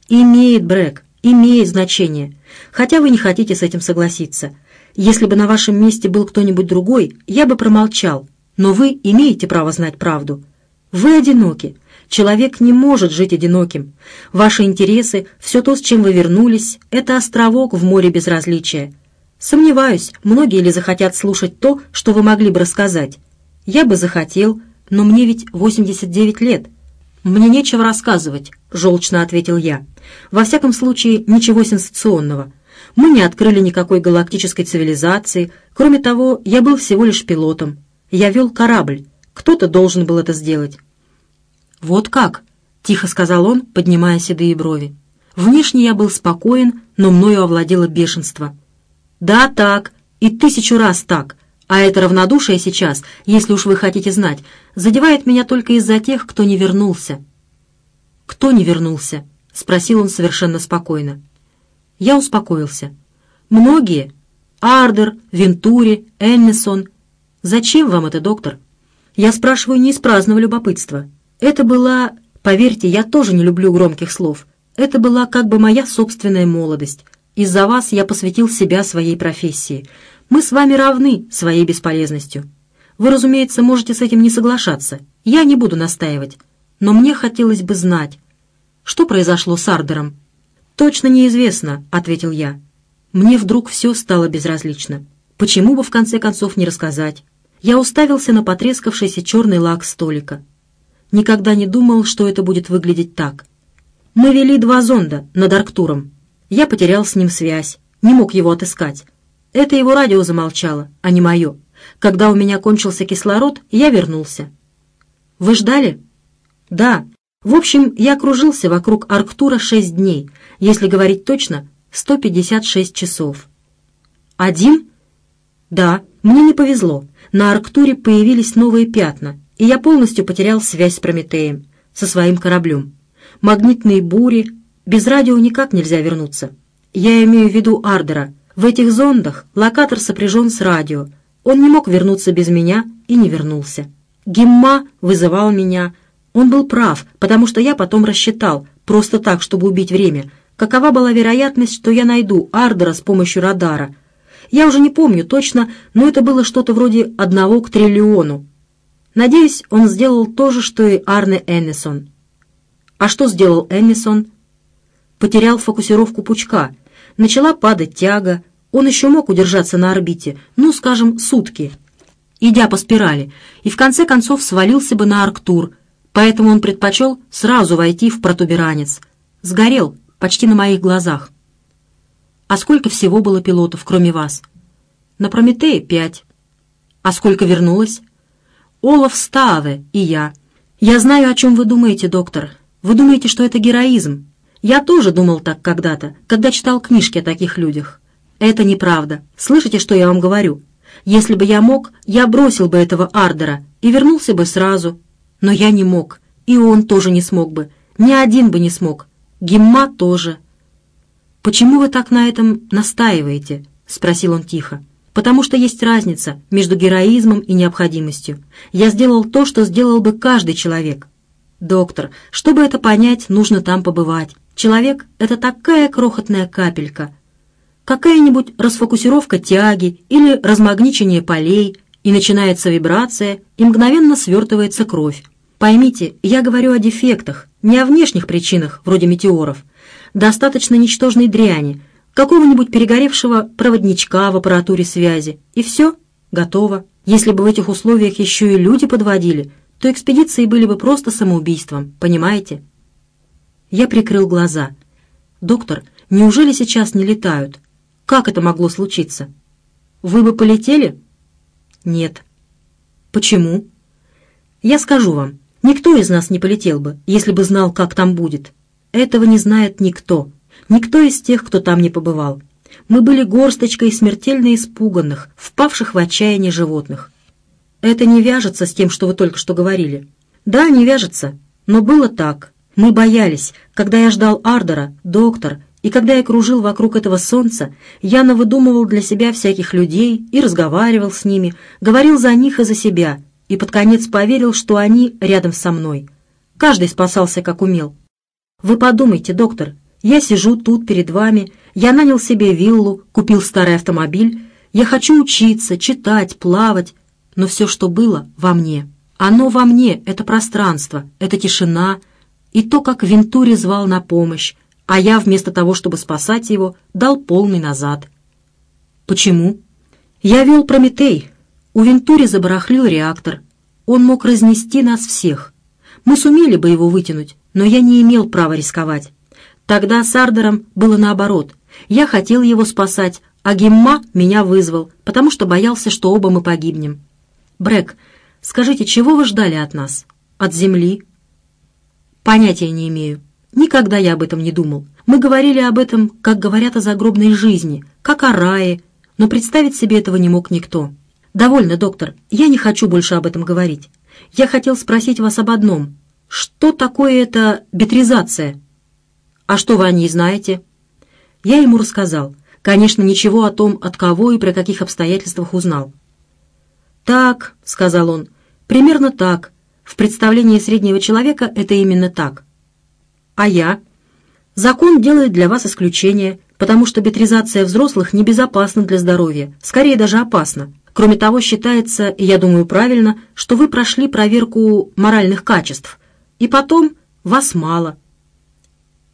«Имеет, Брэк, имеет значение, хотя вы не хотите с этим согласиться. Если бы на вашем месте был кто-нибудь другой, я бы промолчал, но вы имеете право знать правду. Вы одиноки. Человек не может жить одиноким. Ваши интересы, все то, с чем вы вернулись, это островок в море безразличия. Сомневаюсь, многие ли захотят слушать то, что вы могли бы рассказать. Я бы захотел, но мне ведь 89 лет. Мне нечего рассказывать, желчно ответил я. Во всяком случае, ничего сенсационного. Мы не открыли никакой галактической цивилизации. Кроме того, я был всего лишь пилотом. Я вел корабль. Кто-то должен был это сделать. «Вот как?» — тихо сказал он, поднимая седые брови. Внешне я был спокоен, но мною овладело бешенство. «Да, так, и тысячу раз так. А это равнодушие сейчас, если уж вы хотите знать, задевает меня только из-за тех, кто не вернулся». «Кто не вернулся?» — спросил он совершенно спокойно. Я успокоился. «Многие. Ардер, Вентури, Эннисон. Зачем вам это, доктор?» Я спрашиваю не из праздного любопытства. Это была... Поверьте, я тоже не люблю громких слов. Это была как бы моя собственная молодость. Из-за вас я посвятил себя своей профессии. Мы с вами равны своей бесполезностью. Вы, разумеется, можете с этим не соглашаться. Я не буду настаивать. Но мне хотелось бы знать, что произошло с Ардером. «Точно неизвестно», — ответил я. Мне вдруг все стало безразлично. Почему бы в конце концов не рассказать? Я уставился на потрескавшийся черный лак столика. Никогда не думал, что это будет выглядеть так. Мы вели два зонда над Арктуром. Я потерял с ним связь, не мог его отыскать. Это его радио замолчало, а не мое. Когда у меня кончился кислород, я вернулся. «Вы ждали?» «Да, в общем, я кружился вокруг Арктура шесть дней, если говорить точно, 156 часов. Один? Да, мне не повезло. На Арктуре появились новые пятна, и я полностью потерял связь с Прометеем, со своим кораблем. Магнитные бури, без радио никак нельзя вернуться. Я имею в виду Ардера. В этих зондах локатор сопряжен с радио. Он не мог вернуться без меня и не вернулся. Гимма вызывал меня, он был прав, потому что я потом рассчитал, просто так, чтобы убить время, какова была вероятность, что я найду Ардера с помощью радара. Я уже не помню точно, но это было что-то вроде одного к триллиону. Надеюсь, он сделал то же, что и Арне Эннисон. А что сделал Эннисон? Потерял фокусировку пучка. Начала падать тяга. Он еще мог удержаться на орбите, ну, скажем, сутки, идя по спирали, и в конце концов свалился бы на Арктур — поэтому он предпочел сразу войти в протуберанец. Сгорел почти на моих глазах. А сколько всего было пилотов, кроме вас? На Прометее пять. А сколько вернулось? Олаф Ставе и я. Я знаю, о чем вы думаете, доктор. Вы думаете, что это героизм? Я тоже думал так когда-то, когда читал книжки о таких людях. Это неправда. Слышите, что я вам говорю? Если бы я мог, я бросил бы этого Ардера и вернулся бы сразу, но я не мог, и он тоже не смог бы. Ни один бы не смог. Гимма тоже. «Почему вы так на этом настаиваете?» — спросил он тихо. «Потому что есть разница между героизмом и необходимостью. Я сделал то, что сделал бы каждый человек. Доктор, чтобы это понять, нужно там побывать. Человек — это такая крохотная капелька. Какая-нибудь расфокусировка тяги или размагничение полей, и начинается вибрация, и мгновенно свертывается кровь. Поймите, я говорю о дефектах, не о внешних причинах, вроде метеоров. Достаточно ничтожной дряни, какого-нибудь перегоревшего проводничка в аппаратуре связи, и все, готово. Если бы в этих условиях еще и люди подводили, то экспедиции были бы просто самоубийством, понимаете? Я прикрыл глаза. «Доктор, неужели сейчас не летают? Как это могло случиться? Вы бы полетели?» «Нет». «Почему?» «Я скажу вам. Никто из нас не полетел бы, если бы знал, как там будет. Этого не знает никто. Никто из тех, кто там не побывал. Мы были горсточкой смертельно испуганных, впавших в отчаяние животных. Это не вяжется с тем, что вы только что говорили. Да, не вяжется, но было так. Мы боялись. Когда я ждал Ардера, доктор, и когда я кружил вокруг этого солнца, я навыдумывал для себя всяких людей и разговаривал с ними, говорил за них и за себя, и под конец поверил, что они рядом со мной. Каждый спасался, как умел. Вы подумайте, доктор, я сижу тут перед вами, я нанял себе виллу, купил старый автомобиль, я хочу учиться, читать, плавать, но все, что было, во мне. Оно во мне, это пространство, это тишина, и то, как Вентури звал на помощь, а я вместо того, чтобы спасать его, дал полный назад. Почему? Я вел Прометей, у Вентури забарахлил реактор. Он мог разнести нас всех. Мы сумели бы его вытянуть, но я не имел права рисковать. Тогда с Ардером было наоборот. Я хотел его спасать, а Гимма меня вызвал, потому что боялся, что оба мы погибнем. Брэк, скажите, чего вы ждали от нас? От земли? Понятия не имею. Никогда я об этом не думал. Мы говорили об этом, как говорят о загробной жизни, как о рае, но представить себе этого не мог никто. «Довольно, доктор, я не хочу больше об этом говорить. Я хотел спросить вас об одном. Что такое эта бетризация?» «А что вы о ней знаете?» Я ему рассказал. Конечно, ничего о том, от кого и при каких обстоятельствах узнал. «Так», — сказал он, — «примерно так. В представлении среднего человека это именно так». «А я?» «Закон делает для вас исключение, потому что бетризация взрослых небезопасна для здоровья, скорее даже опасна. Кроме того, считается, и я думаю правильно, что вы прошли проверку моральных качеств, и потом вас мало.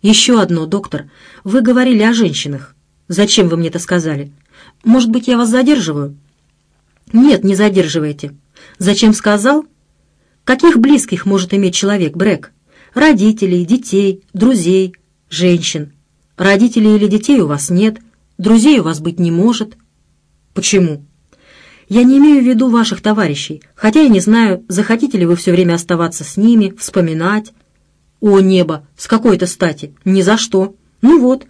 Еще одно, доктор. Вы говорили о женщинах. Зачем вы мне это сказали? Может быть, я вас задерживаю? Нет, не задерживайте. Зачем сказал? Каких близких может иметь человек, Брэк? Родителей, детей, друзей, женщин. Родителей или детей у вас нет, друзей у вас быть не может. Почему? Я не имею в виду ваших товарищей, хотя я не знаю, захотите ли вы все время оставаться с ними, вспоминать. О, небо, с какой-то стати, ни за что. Ну вот,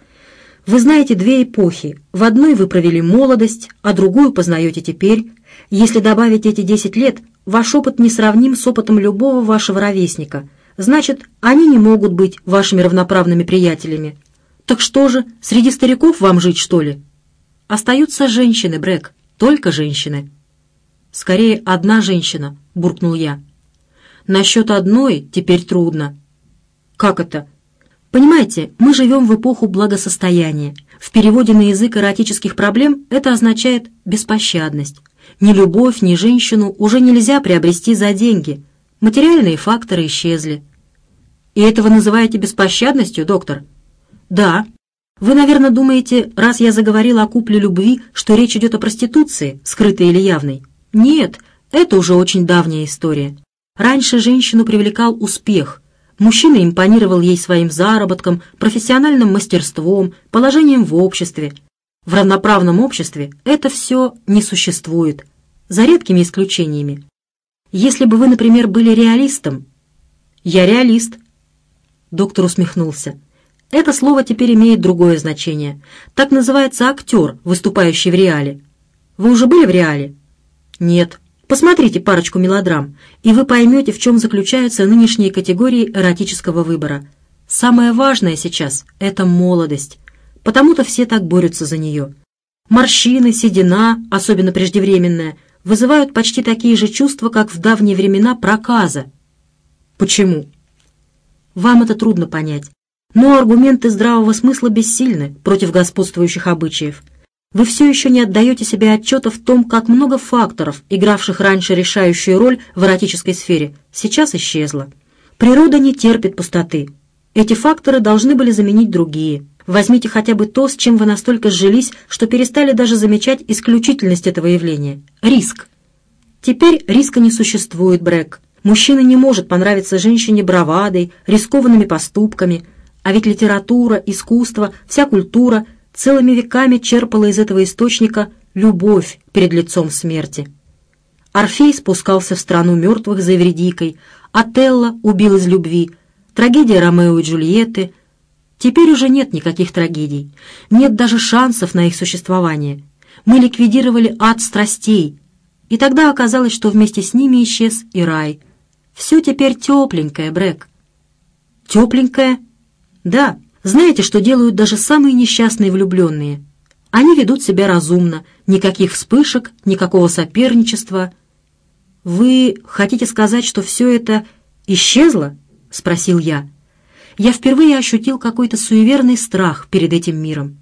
вы знаете две эпохи. В одной вы провели молодость, а другую познаете теперь. Если добавить эти десять лет, ваш опыт несравним с опытом любого вашего ровесника. Значит, они не могут быть вашими равноправными приятелями. Так что же, среди стариков вам жить, что ли? Остаются женщины, Брэк. Только женщины. Скорее, одна женщина, буркнул я. Насчет одной теперь трудно. Как это? Понимаете, мы живем в эпоху благосостояния. В переводе на язык эротических проблем это означает беспощадность. Ни любовь, ни женщину уже нельзя приобрести за деньги. Материальные факторы исчезли. И этого называете беспощадностью, доктор? Да, вы, наверное, думаете, раз я заговорил о купле любви, что речь идет о проституции, скрытой или явной? Нет, это уже очень давняя история. Раньше женщину привлекал успех. Мужчина импонировал ей своим заработком, профессиональным мастерством, положением в обществе. В равноправном обществе это все не существует, за редкими исключениями. Если бы вы, например, были реалистом... Я реалист. Доктор усмехнулся. Это слово теперь имеет другое значение. Так называется актер, выступающий в реале. Вы уже были в реале? Нет. Посмотрите парочку мелодрам, и вы поймете, в чем заключаются нынешние категории эротического выбора. Самое важное сейчас – это молодость. Потому-то все так борются за нее. Морщины, седина, особенно преждевременная, вызывают почти такие же чувства, как в давние времена проказа. Почему? Вам это трудно понять. Но аргументы здравого смысла бессильны против господствующих обычаев. Вы все еще не отдаете себе отчета в том, как много факторов, игравших раньше решающую роль в эротической сфере, сейчас исчезло. Природа не терпит пустоты. Эти факторы должны были заменить другие. Возьмите хотя бы то, с чем вы настолько сжились, что перестали даже замечать исключительность этого явления. Риск. Теперь риска не существует, Брэк. Мужчина не может понравиться женщине бравадой, рискованными поступками, а ведь литература, искусство, вся культура целыми веками черпала из этого источника любовь перед лицом смерти. Орфей спускался в страну мертвых за Эвредикой, Отелло убил из любви, трагедия Ромео и Джульетты. Теперь уже нет никаких трагедий, нет даже шансов на их существование. Мы ликвидировали ад страстей, и тогда оказалось, что вместе с ними исчез и рай. Все теперь тепленькое, Брэк. Тепленькое? Да. Знаете, что делают даже самые несчастные влюбленные? Они ведут себя разумно, никаких вспышек, никакого соперничества. «Вы хотите сказать, что все это исчезло?» — спросил я. Я впервые ощутил какой-то суеверный страх перед этим миром.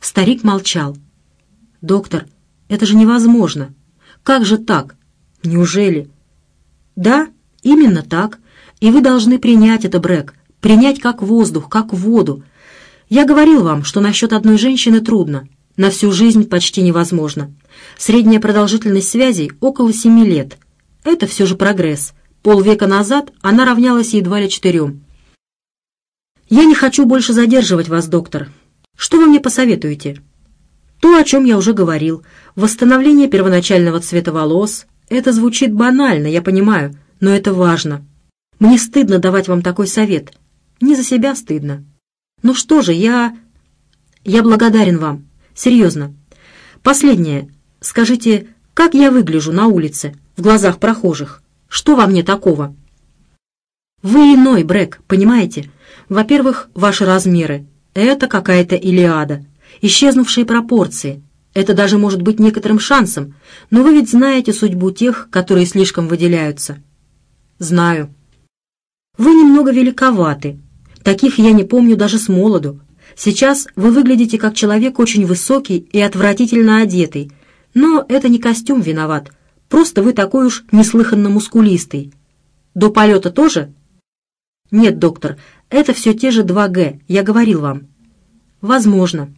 Старик молчал. «Доктор, это же невозможно. Как же так? Неужели?» «Да, именно так. И вы должны принять это, Брэк, принять как воздух, как воду. Я говорил вам, что насчет одной женщины трудно, на всю жизнь почти невозможно. Средняя продолжительность связей около семи лет. Это все же прогресс. Полвека назад она равнялась едва ли четырем. Я не хочу больше задерживать вас, доктор. Что вы мне посоветуете? То, о чем я уже говорил. Восстановление первоначального цвета волос. Это звучит банально, я понимаю, но это важно. Мне стыдно давать вам такой совет. Не за себя стыдно. Ну что же, я... Я благодарен вам. Серьезно. Последнее. Скажите, как я выгляжу на улице, в глазах прохожих? Что во мне такого? Вы иной, Брэк, понимаете? Во-первых, ваши размеры. Это какая-то Илиада. Исчезнувшие пропорции. Это даже может быть некоторым шансом. Но вы ведь знаете судьбу тех, которые слишком выделяются. Знаю. Вы немного великоваты. Таких я не помню даже с молоду. Сейчас вы выглядите как человек очень высокий и отвратительно одетый. Но это не костюм виноват. Просто вы такой уж неслыханно мускулистый. До полета тоже? Нет, доктор, это все те же 2Г, я говорил вам. Возможно.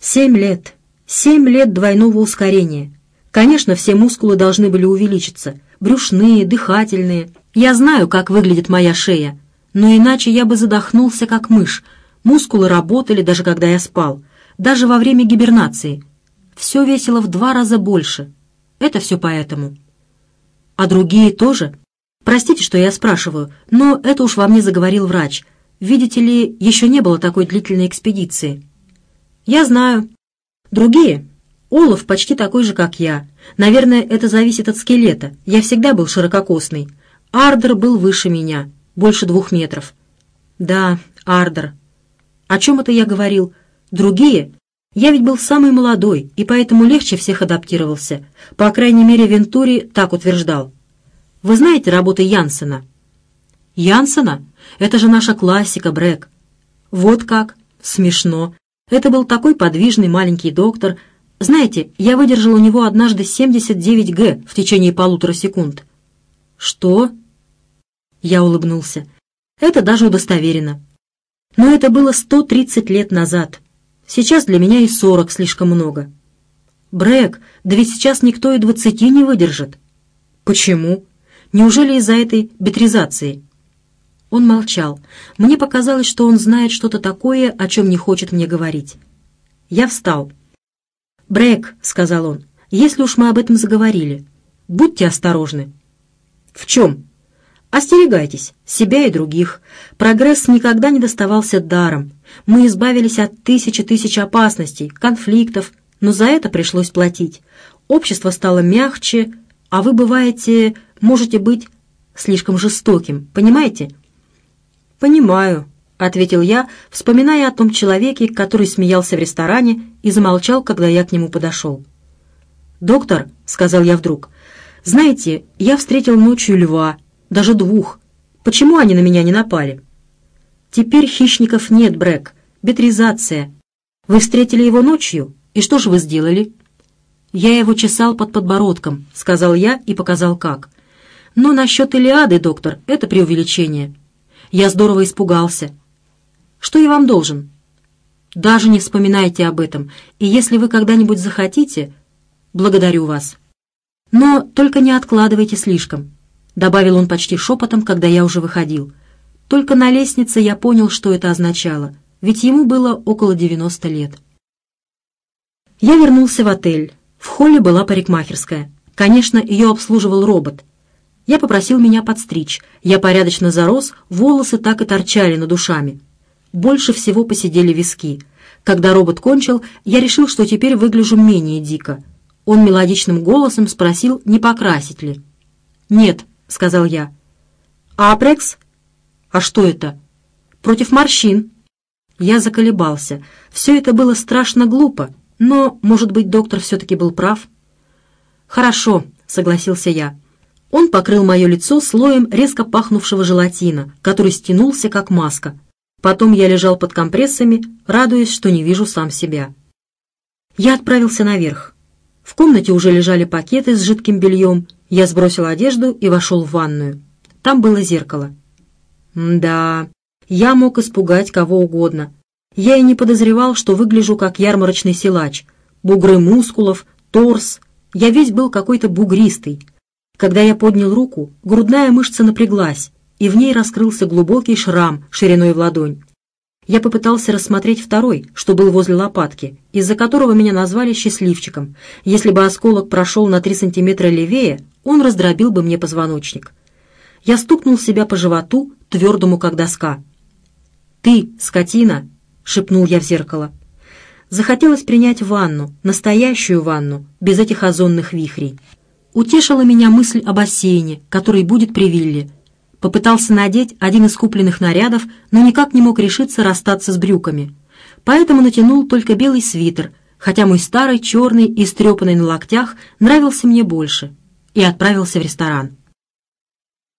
Семь лет. Семь лет двойного ускорения. Конечно, все мускулы должны были увеличиться. Брюшные, дыхательные, я знаю, как выглядит моя шея, но иначе я бы задохнулся, как мышь. Мускулы работали, даже когда я спал, даже во время гибернации. Все весило в два раза больше. Это все поэтому. А другие тоже? Простите, что я спрашиваю, но это уж во мне заговорил врач. Видите ли, еще не было такой длительной экспедиции. Я знаю. Другие? Олаф почти такой же, как я. Наверное, это зависит от скелета. Я всегда был ширококосный. Ардер был выше меня, больше двух метров. Да, Ардер. О чем это я говорил? Другие? Я ведь был самый молодой, и поэтому легче всех адаптировался. По крайней мере, Вентури так утверждал. Вы знаете работы Янсена? Янсена? Это же наша классика, Брэк. Вот как. Смешно. Это был такой подвижный маленький доктор. Знаете, я выдержал у него однажды 79 Г в течение полутора секунд. Что? Я улыбнулся. Это даже удостоверено. Но это было 130 лет назад. Сейчас для меня и 40 слишком много. Брэк, да ведь сейчас никто и двадцати не выдержит. Почему? Неужели из-за этой бетризации? Он молчал. Мне показалось, что он знает что-то такое, о чем не хочет мне говорить. Я встал. «Брэк», — сказал он, — «если уж мы об этом заговорили, будьте осторожны». «В чем?» Остерегайтесь, себя и других. Прогресс никогда не доставался даром. Мы избавились от тысячи тысяч опасностей, конфликтов, но за это пришлось платить. Общество стало мягче, а вы бываете, можете быть слишком жестоким, понимаете? «Понимаю», — ответил я, вспоминая о том человеке, который смеялся в ресторане и замолчал, когда я к нему подошел. «Доктор», — сказал я вдруг, — «знаете, я встретил ночью льва, даже двух. Почему они на меня не напали? Теперь хищников нет, Брэк. Бетризация. Вы встретили его ночью? И что же вы сделали?» «Я его чесал под подбородком», — сказал я и показал как. «Но насчет Илиады, доктор, это преувеличение. Я здорово испугался. Что я вам должен?» «Даже не вспоминайте об этом, и если вы когда-нибудь захотите, благодарю вас. Но только не откладывайте слишком», — добавил он почти шепотом, когда я уже выходил. Только на лестнице я понял, что это означало, ведь ему было около 90 лет. Я вернулся в отель. В холле была парикмахерская. Конечно, ее обслуживал робот. Я попросил меня подстричь. Я порядочно зарос, волосы так и торчали над ушами. Больше всего посидели виски. Когда робот кончил, я решил, что теперь выгляжу менее дико. Он мелодичным голосом спросил, не покрасить ли. «Нет», — сказал я. «Апрекс?» «А что это?» «Против морщин». Я заколебался. Все это было страшно глупо, но, может быть, доктор все-таки был прав? «Хорошо», — согласился я. Он покрыл мое лицо слоем резко пахнувшего желатина, который стянулся, как маска. Потом я лежал под компрессами, радуясь, что не вижу сам себя. Я отправился наверх. В комнате уже лежали пакеты с жидким бельем. Я сбросил одежду и вошел в ванную. Там было зеркало. да, я мог испугать кого угодно, я и не подозревал, что выгляжу как ярмарочный силач. Бугры мускулов, торс. Я весь был какой-то бугристый. Когда я поднял руку, грудная мышца напряглась, и в ней раскрылся глубокий шрам шириной в ладонь. Я попытался рассмотреть второй, что был возле лопатки, из-за которого меня назвали счастливчиком. Если бы осколок прошел на три сантиметра левее, он раздробил бы мне позвоночник. Я стукнул себя по животу, твердому как доска. «Ты, скотина!» — шепнул я в зеркало. Захотелось принять ванну, настоящую ванну, без этих озонных вихрей. Утешила меня мысль о бассейне, который будет при вилле. Попытался надеть один из купленных нарядов, но никак не мог решиться расстаться с брюками. Поэтому натянул только белый свитер, хотя мой старый, черный и стрепанный на локтях нравился мне больше, и отправился в ресторан.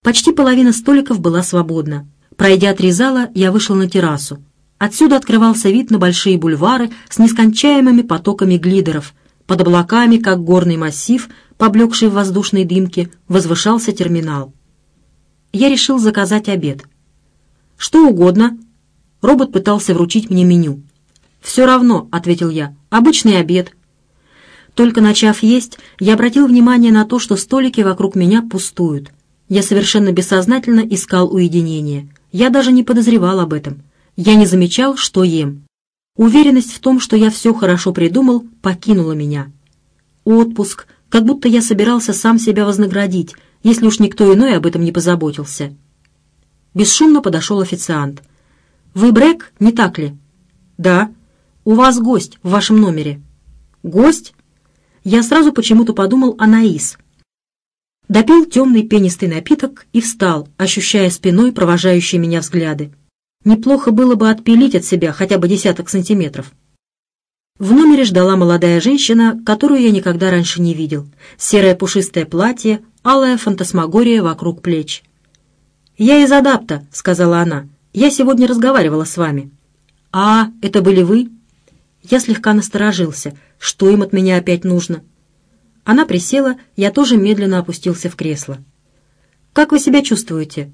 Почти половина столиков была свободна. Пройдя три зала, я вышел на террасу. Отсюда открывался вид на большие бульвары с нескончаемыми потоками глидеров. Под облаками, как горный массив, поблекший в воздушной дымке, возвышался терминал. Я решил заказать обед. «Что угодно». Робот пытался вручить мне меню. «Все равно», — ответил я, — «обычный обед». Только начав есть, я обратил внимание на то, что столики вокруг меня пустуют. Я совершенно бессознательно искал уединение. Я даже не подозревал об этом. Я не замечал, что ем. Уверенность в том, что я все хорошо придумал, покинула меня. Отпуск, как будто я собирался сам себя вознаградить, если уж никто иной об этом не позаботился. Бесшумно подошел официант. «Вы Брэк, не так ли?» «Да». «У вас гость в вашем номере». «Гость?» Я сразу почему-то подумал о Наис. Допил темный пенистый напиток и встал, ощущая спиной провожающие меня взгляды. Неплохо было бы отпилить от себя хотя бы десяток сантиметров. В номере ждала молодая женщина, которую я никогда раньше не видел. Серое пушистое платье, алая фантасмагория вокруг плеч. «Я из адапта», — сказала она. «Я сегодня разговаривала с вами». «А, это были вы?» Я слегка насторожился. Что им от меня опять нужно? Она присела, я тоже медленно опустился в кресло. «Как вы себя чувствуете?»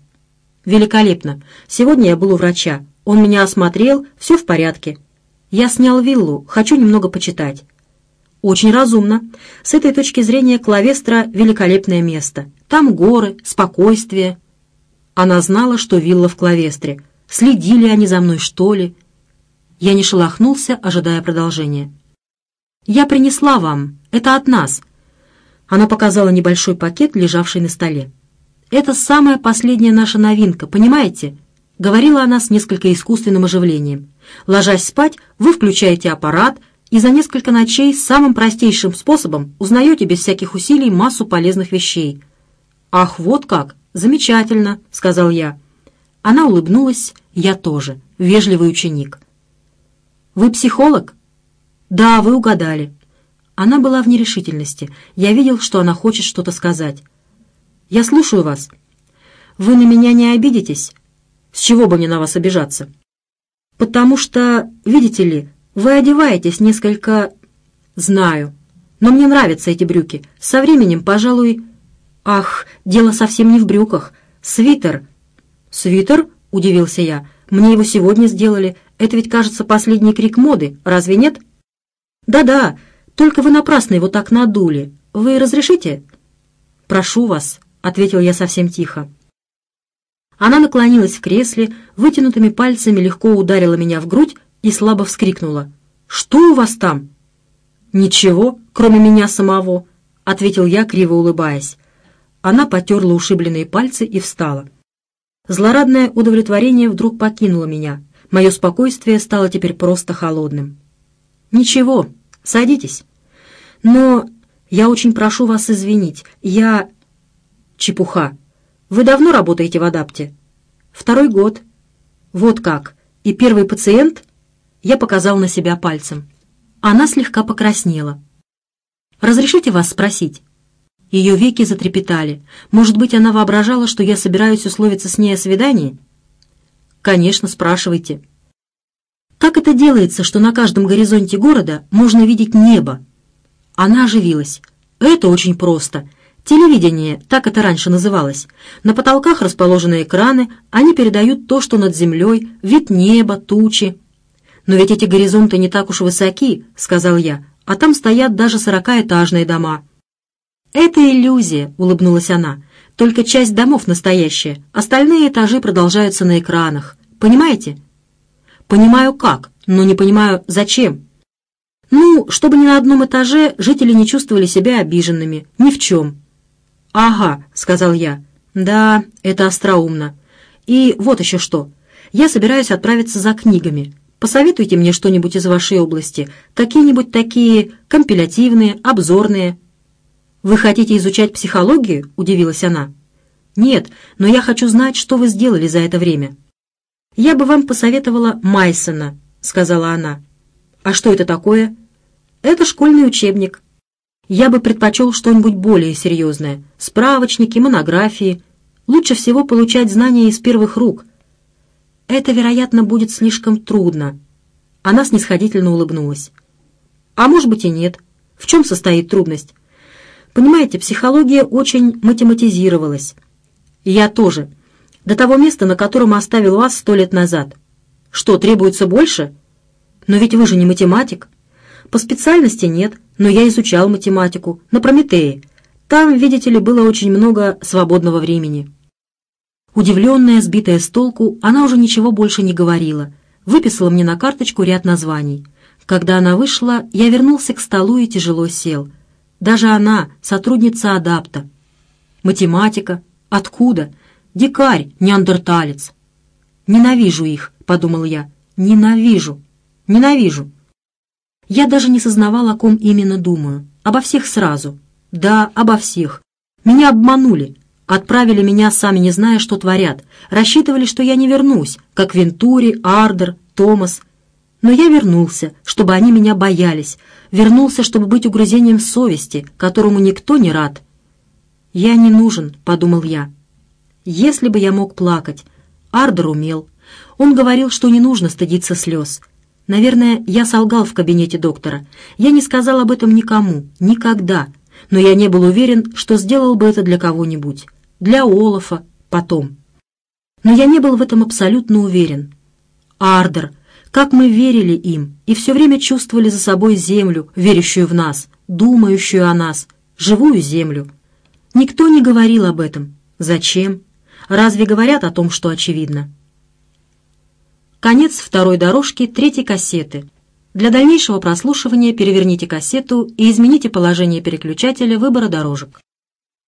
«Великолепно. Сегодня я был у врача. Он меня осмотрел, все в порядке. Я снял виллу, хочу немного почитать». «Очень разумно. С этой точки зрения Клавестра — великолепное место. Там горы, спокойствие». Она знала, что вилла в Клавестре. Следили они за мной, что ли? Я не шелохнулся, ожидая продолжения. «Я принесла вам. Это от нас». Она показала небольшой пакет, лежавший на столе. Это самая последняя наша новинка, понимаете?» — говорила она с несколько искусственным оживлением. «Ложась спать, вы включаете аппарат и за несколько ночей самым простейшим способом узнаете без всяких усилий массу полезных вещей». «Ах, вот как! Замечательно!» — сказал я. Она улыбнулась, я тоже, вежливый ученик. «Вы психолог?» «Да, вы угадали». Она была в нерешительности. Я видел, что она хочет что-то сказать. Я слушаю вас. Вы на меня не обидитесь? С чего бы мне на вас обижаться? Потому что, видите ли, вы одеваетесь несколько Знаю. Но мне нравятся эти брюки. Со временем, пожалуй... Ах, дело совсем не в брюках. Свитер. Свитер? Удивился я. Мне его сегодня сделали. Это ведь, кажется, последний крик моды. Разве нет? Да-да, только вы напрасно его так надули. Вы разрешите? Прошу вас, ответил я совсем тихо. Она наклонилась в кресле, вытянутыми пальцами легко ударила меня в грудь и слабо вскрикнула. «Что у вас там?» «Ничего, кроме меня самого», — ответил я, криво улыбаясь. Она потерла ушибленные пальцы и встала. Злорадное удовлетворение вдруг покинуло меня. Мое спокойствие стало теперь просто холодным. «Ничего, садитесь. Но я очень прошу вас извинить. Я...» «Чепуха. Вы давно работаете в адапте?» «Второй год». «Вот как. И первый пациент?» Я показал на себя пальцем. Она слегка покраснела. «Разрешите вас спросить?» Ее веки затрепетали. Может быть, она воображала, что я собираюсь условиться с ней о свидании? «Конечно, спрашивайте». «Как это делается, что на каждом горизонте города можно видеть небо?» Она оживилась. «Это очень просто. Телевидение, так это раньше называлось. На потолках расположены экраны, они передают то, что над землей, вид неба, тучи, «Но ведь эти горизонты не так уж высоки», — сказал я, «а там стоят даже сорокаэтажные дома». «Это иллюзия», — улыбнулась она. «Только часть домов настоящая, остальные этажи продолжаются на экранах. Понимаете?» «Понимаю как, но не понимаю, зачем». «Ну, чтобы ни на одном этаже жители не чувствовали себя обиженными, ни в чем». «Ага», — сказал я. «Да, это остроумно. И вот еще что. Я собираюсь отправиться за книгами. Посоветуйте мне что-нибудь из вашей области, какие-нибудь такие компилятивные, обзорные». «Вы хотите изучать психологию?» — удивилась она. «Нет, но я хочу знать, что вы сделали за это время». «Я бы вам посоветовала Майсона», — сказала она. «А что это такое?» «Это школьный учебник. Я бы предпочел что-нибудь более серьезное. Справочники, монографии. Лучше всего получать знания из первых рук, это, вероятно, будет слишком трудно. Она снисходительно улыбнулась. А может быть и нет. В чем состоит трудность? Понимаете, психология очень математизировалась. я тоже. До того места, на котором оставил вас сто лет назад. Что, требуется больше? Но ведь вы же не математик. По специальности нет, но я изучал математику на Прометее. Там, видите ли, было очень много свободного времени. Удивленная, сбитая с толку, она уже ничего больше не говорила. Выписала мне на карточку ряд названий. Когда она вышла, я вернулся к столу и тяжело сел. Даже она, сотрудница адапта. Математика. Откуда? Дикарь, неандерталец. «Ненавижу их», — подумал я. «Ненавижу. Ненавижу». Я даже не сознавал, о ком именно думаю. Обо всех сразу. Да, обо всех. Меня обманули. Отправили меня, сами не зная, что творят. Рассчитывали, что я не вернусь, как Вентури, Ардер, Томас. Но я вернулся, чтобы они меня боялись. Вернулся, чтобы быть угрызением совести, которому никто не рад. «Я не нужен», — подумал я. «Если бы я мог плакать». Ардер умел. Он говорил, что не нужно стыдиться слез. Наверное, я солгал в кабинете доктора. Я не сказал об этом никому, никогда. Но я не был уверен, что сделал бы это для кого-нибудь для Олафа, потом. Но я не был в этом абсолютно уверен. Ардер, как мы верили им и все время чувствовали за собой землю, верящую в нас, думающую о нас, живую землю. Никто не говорил об этом. Зачем? Разве говорят о том, что очевидно? Конец второй дорожки третьей кассеты. Для дальнейшего прослушивания переверните кассету и измените положение переключателя выбора дорожек.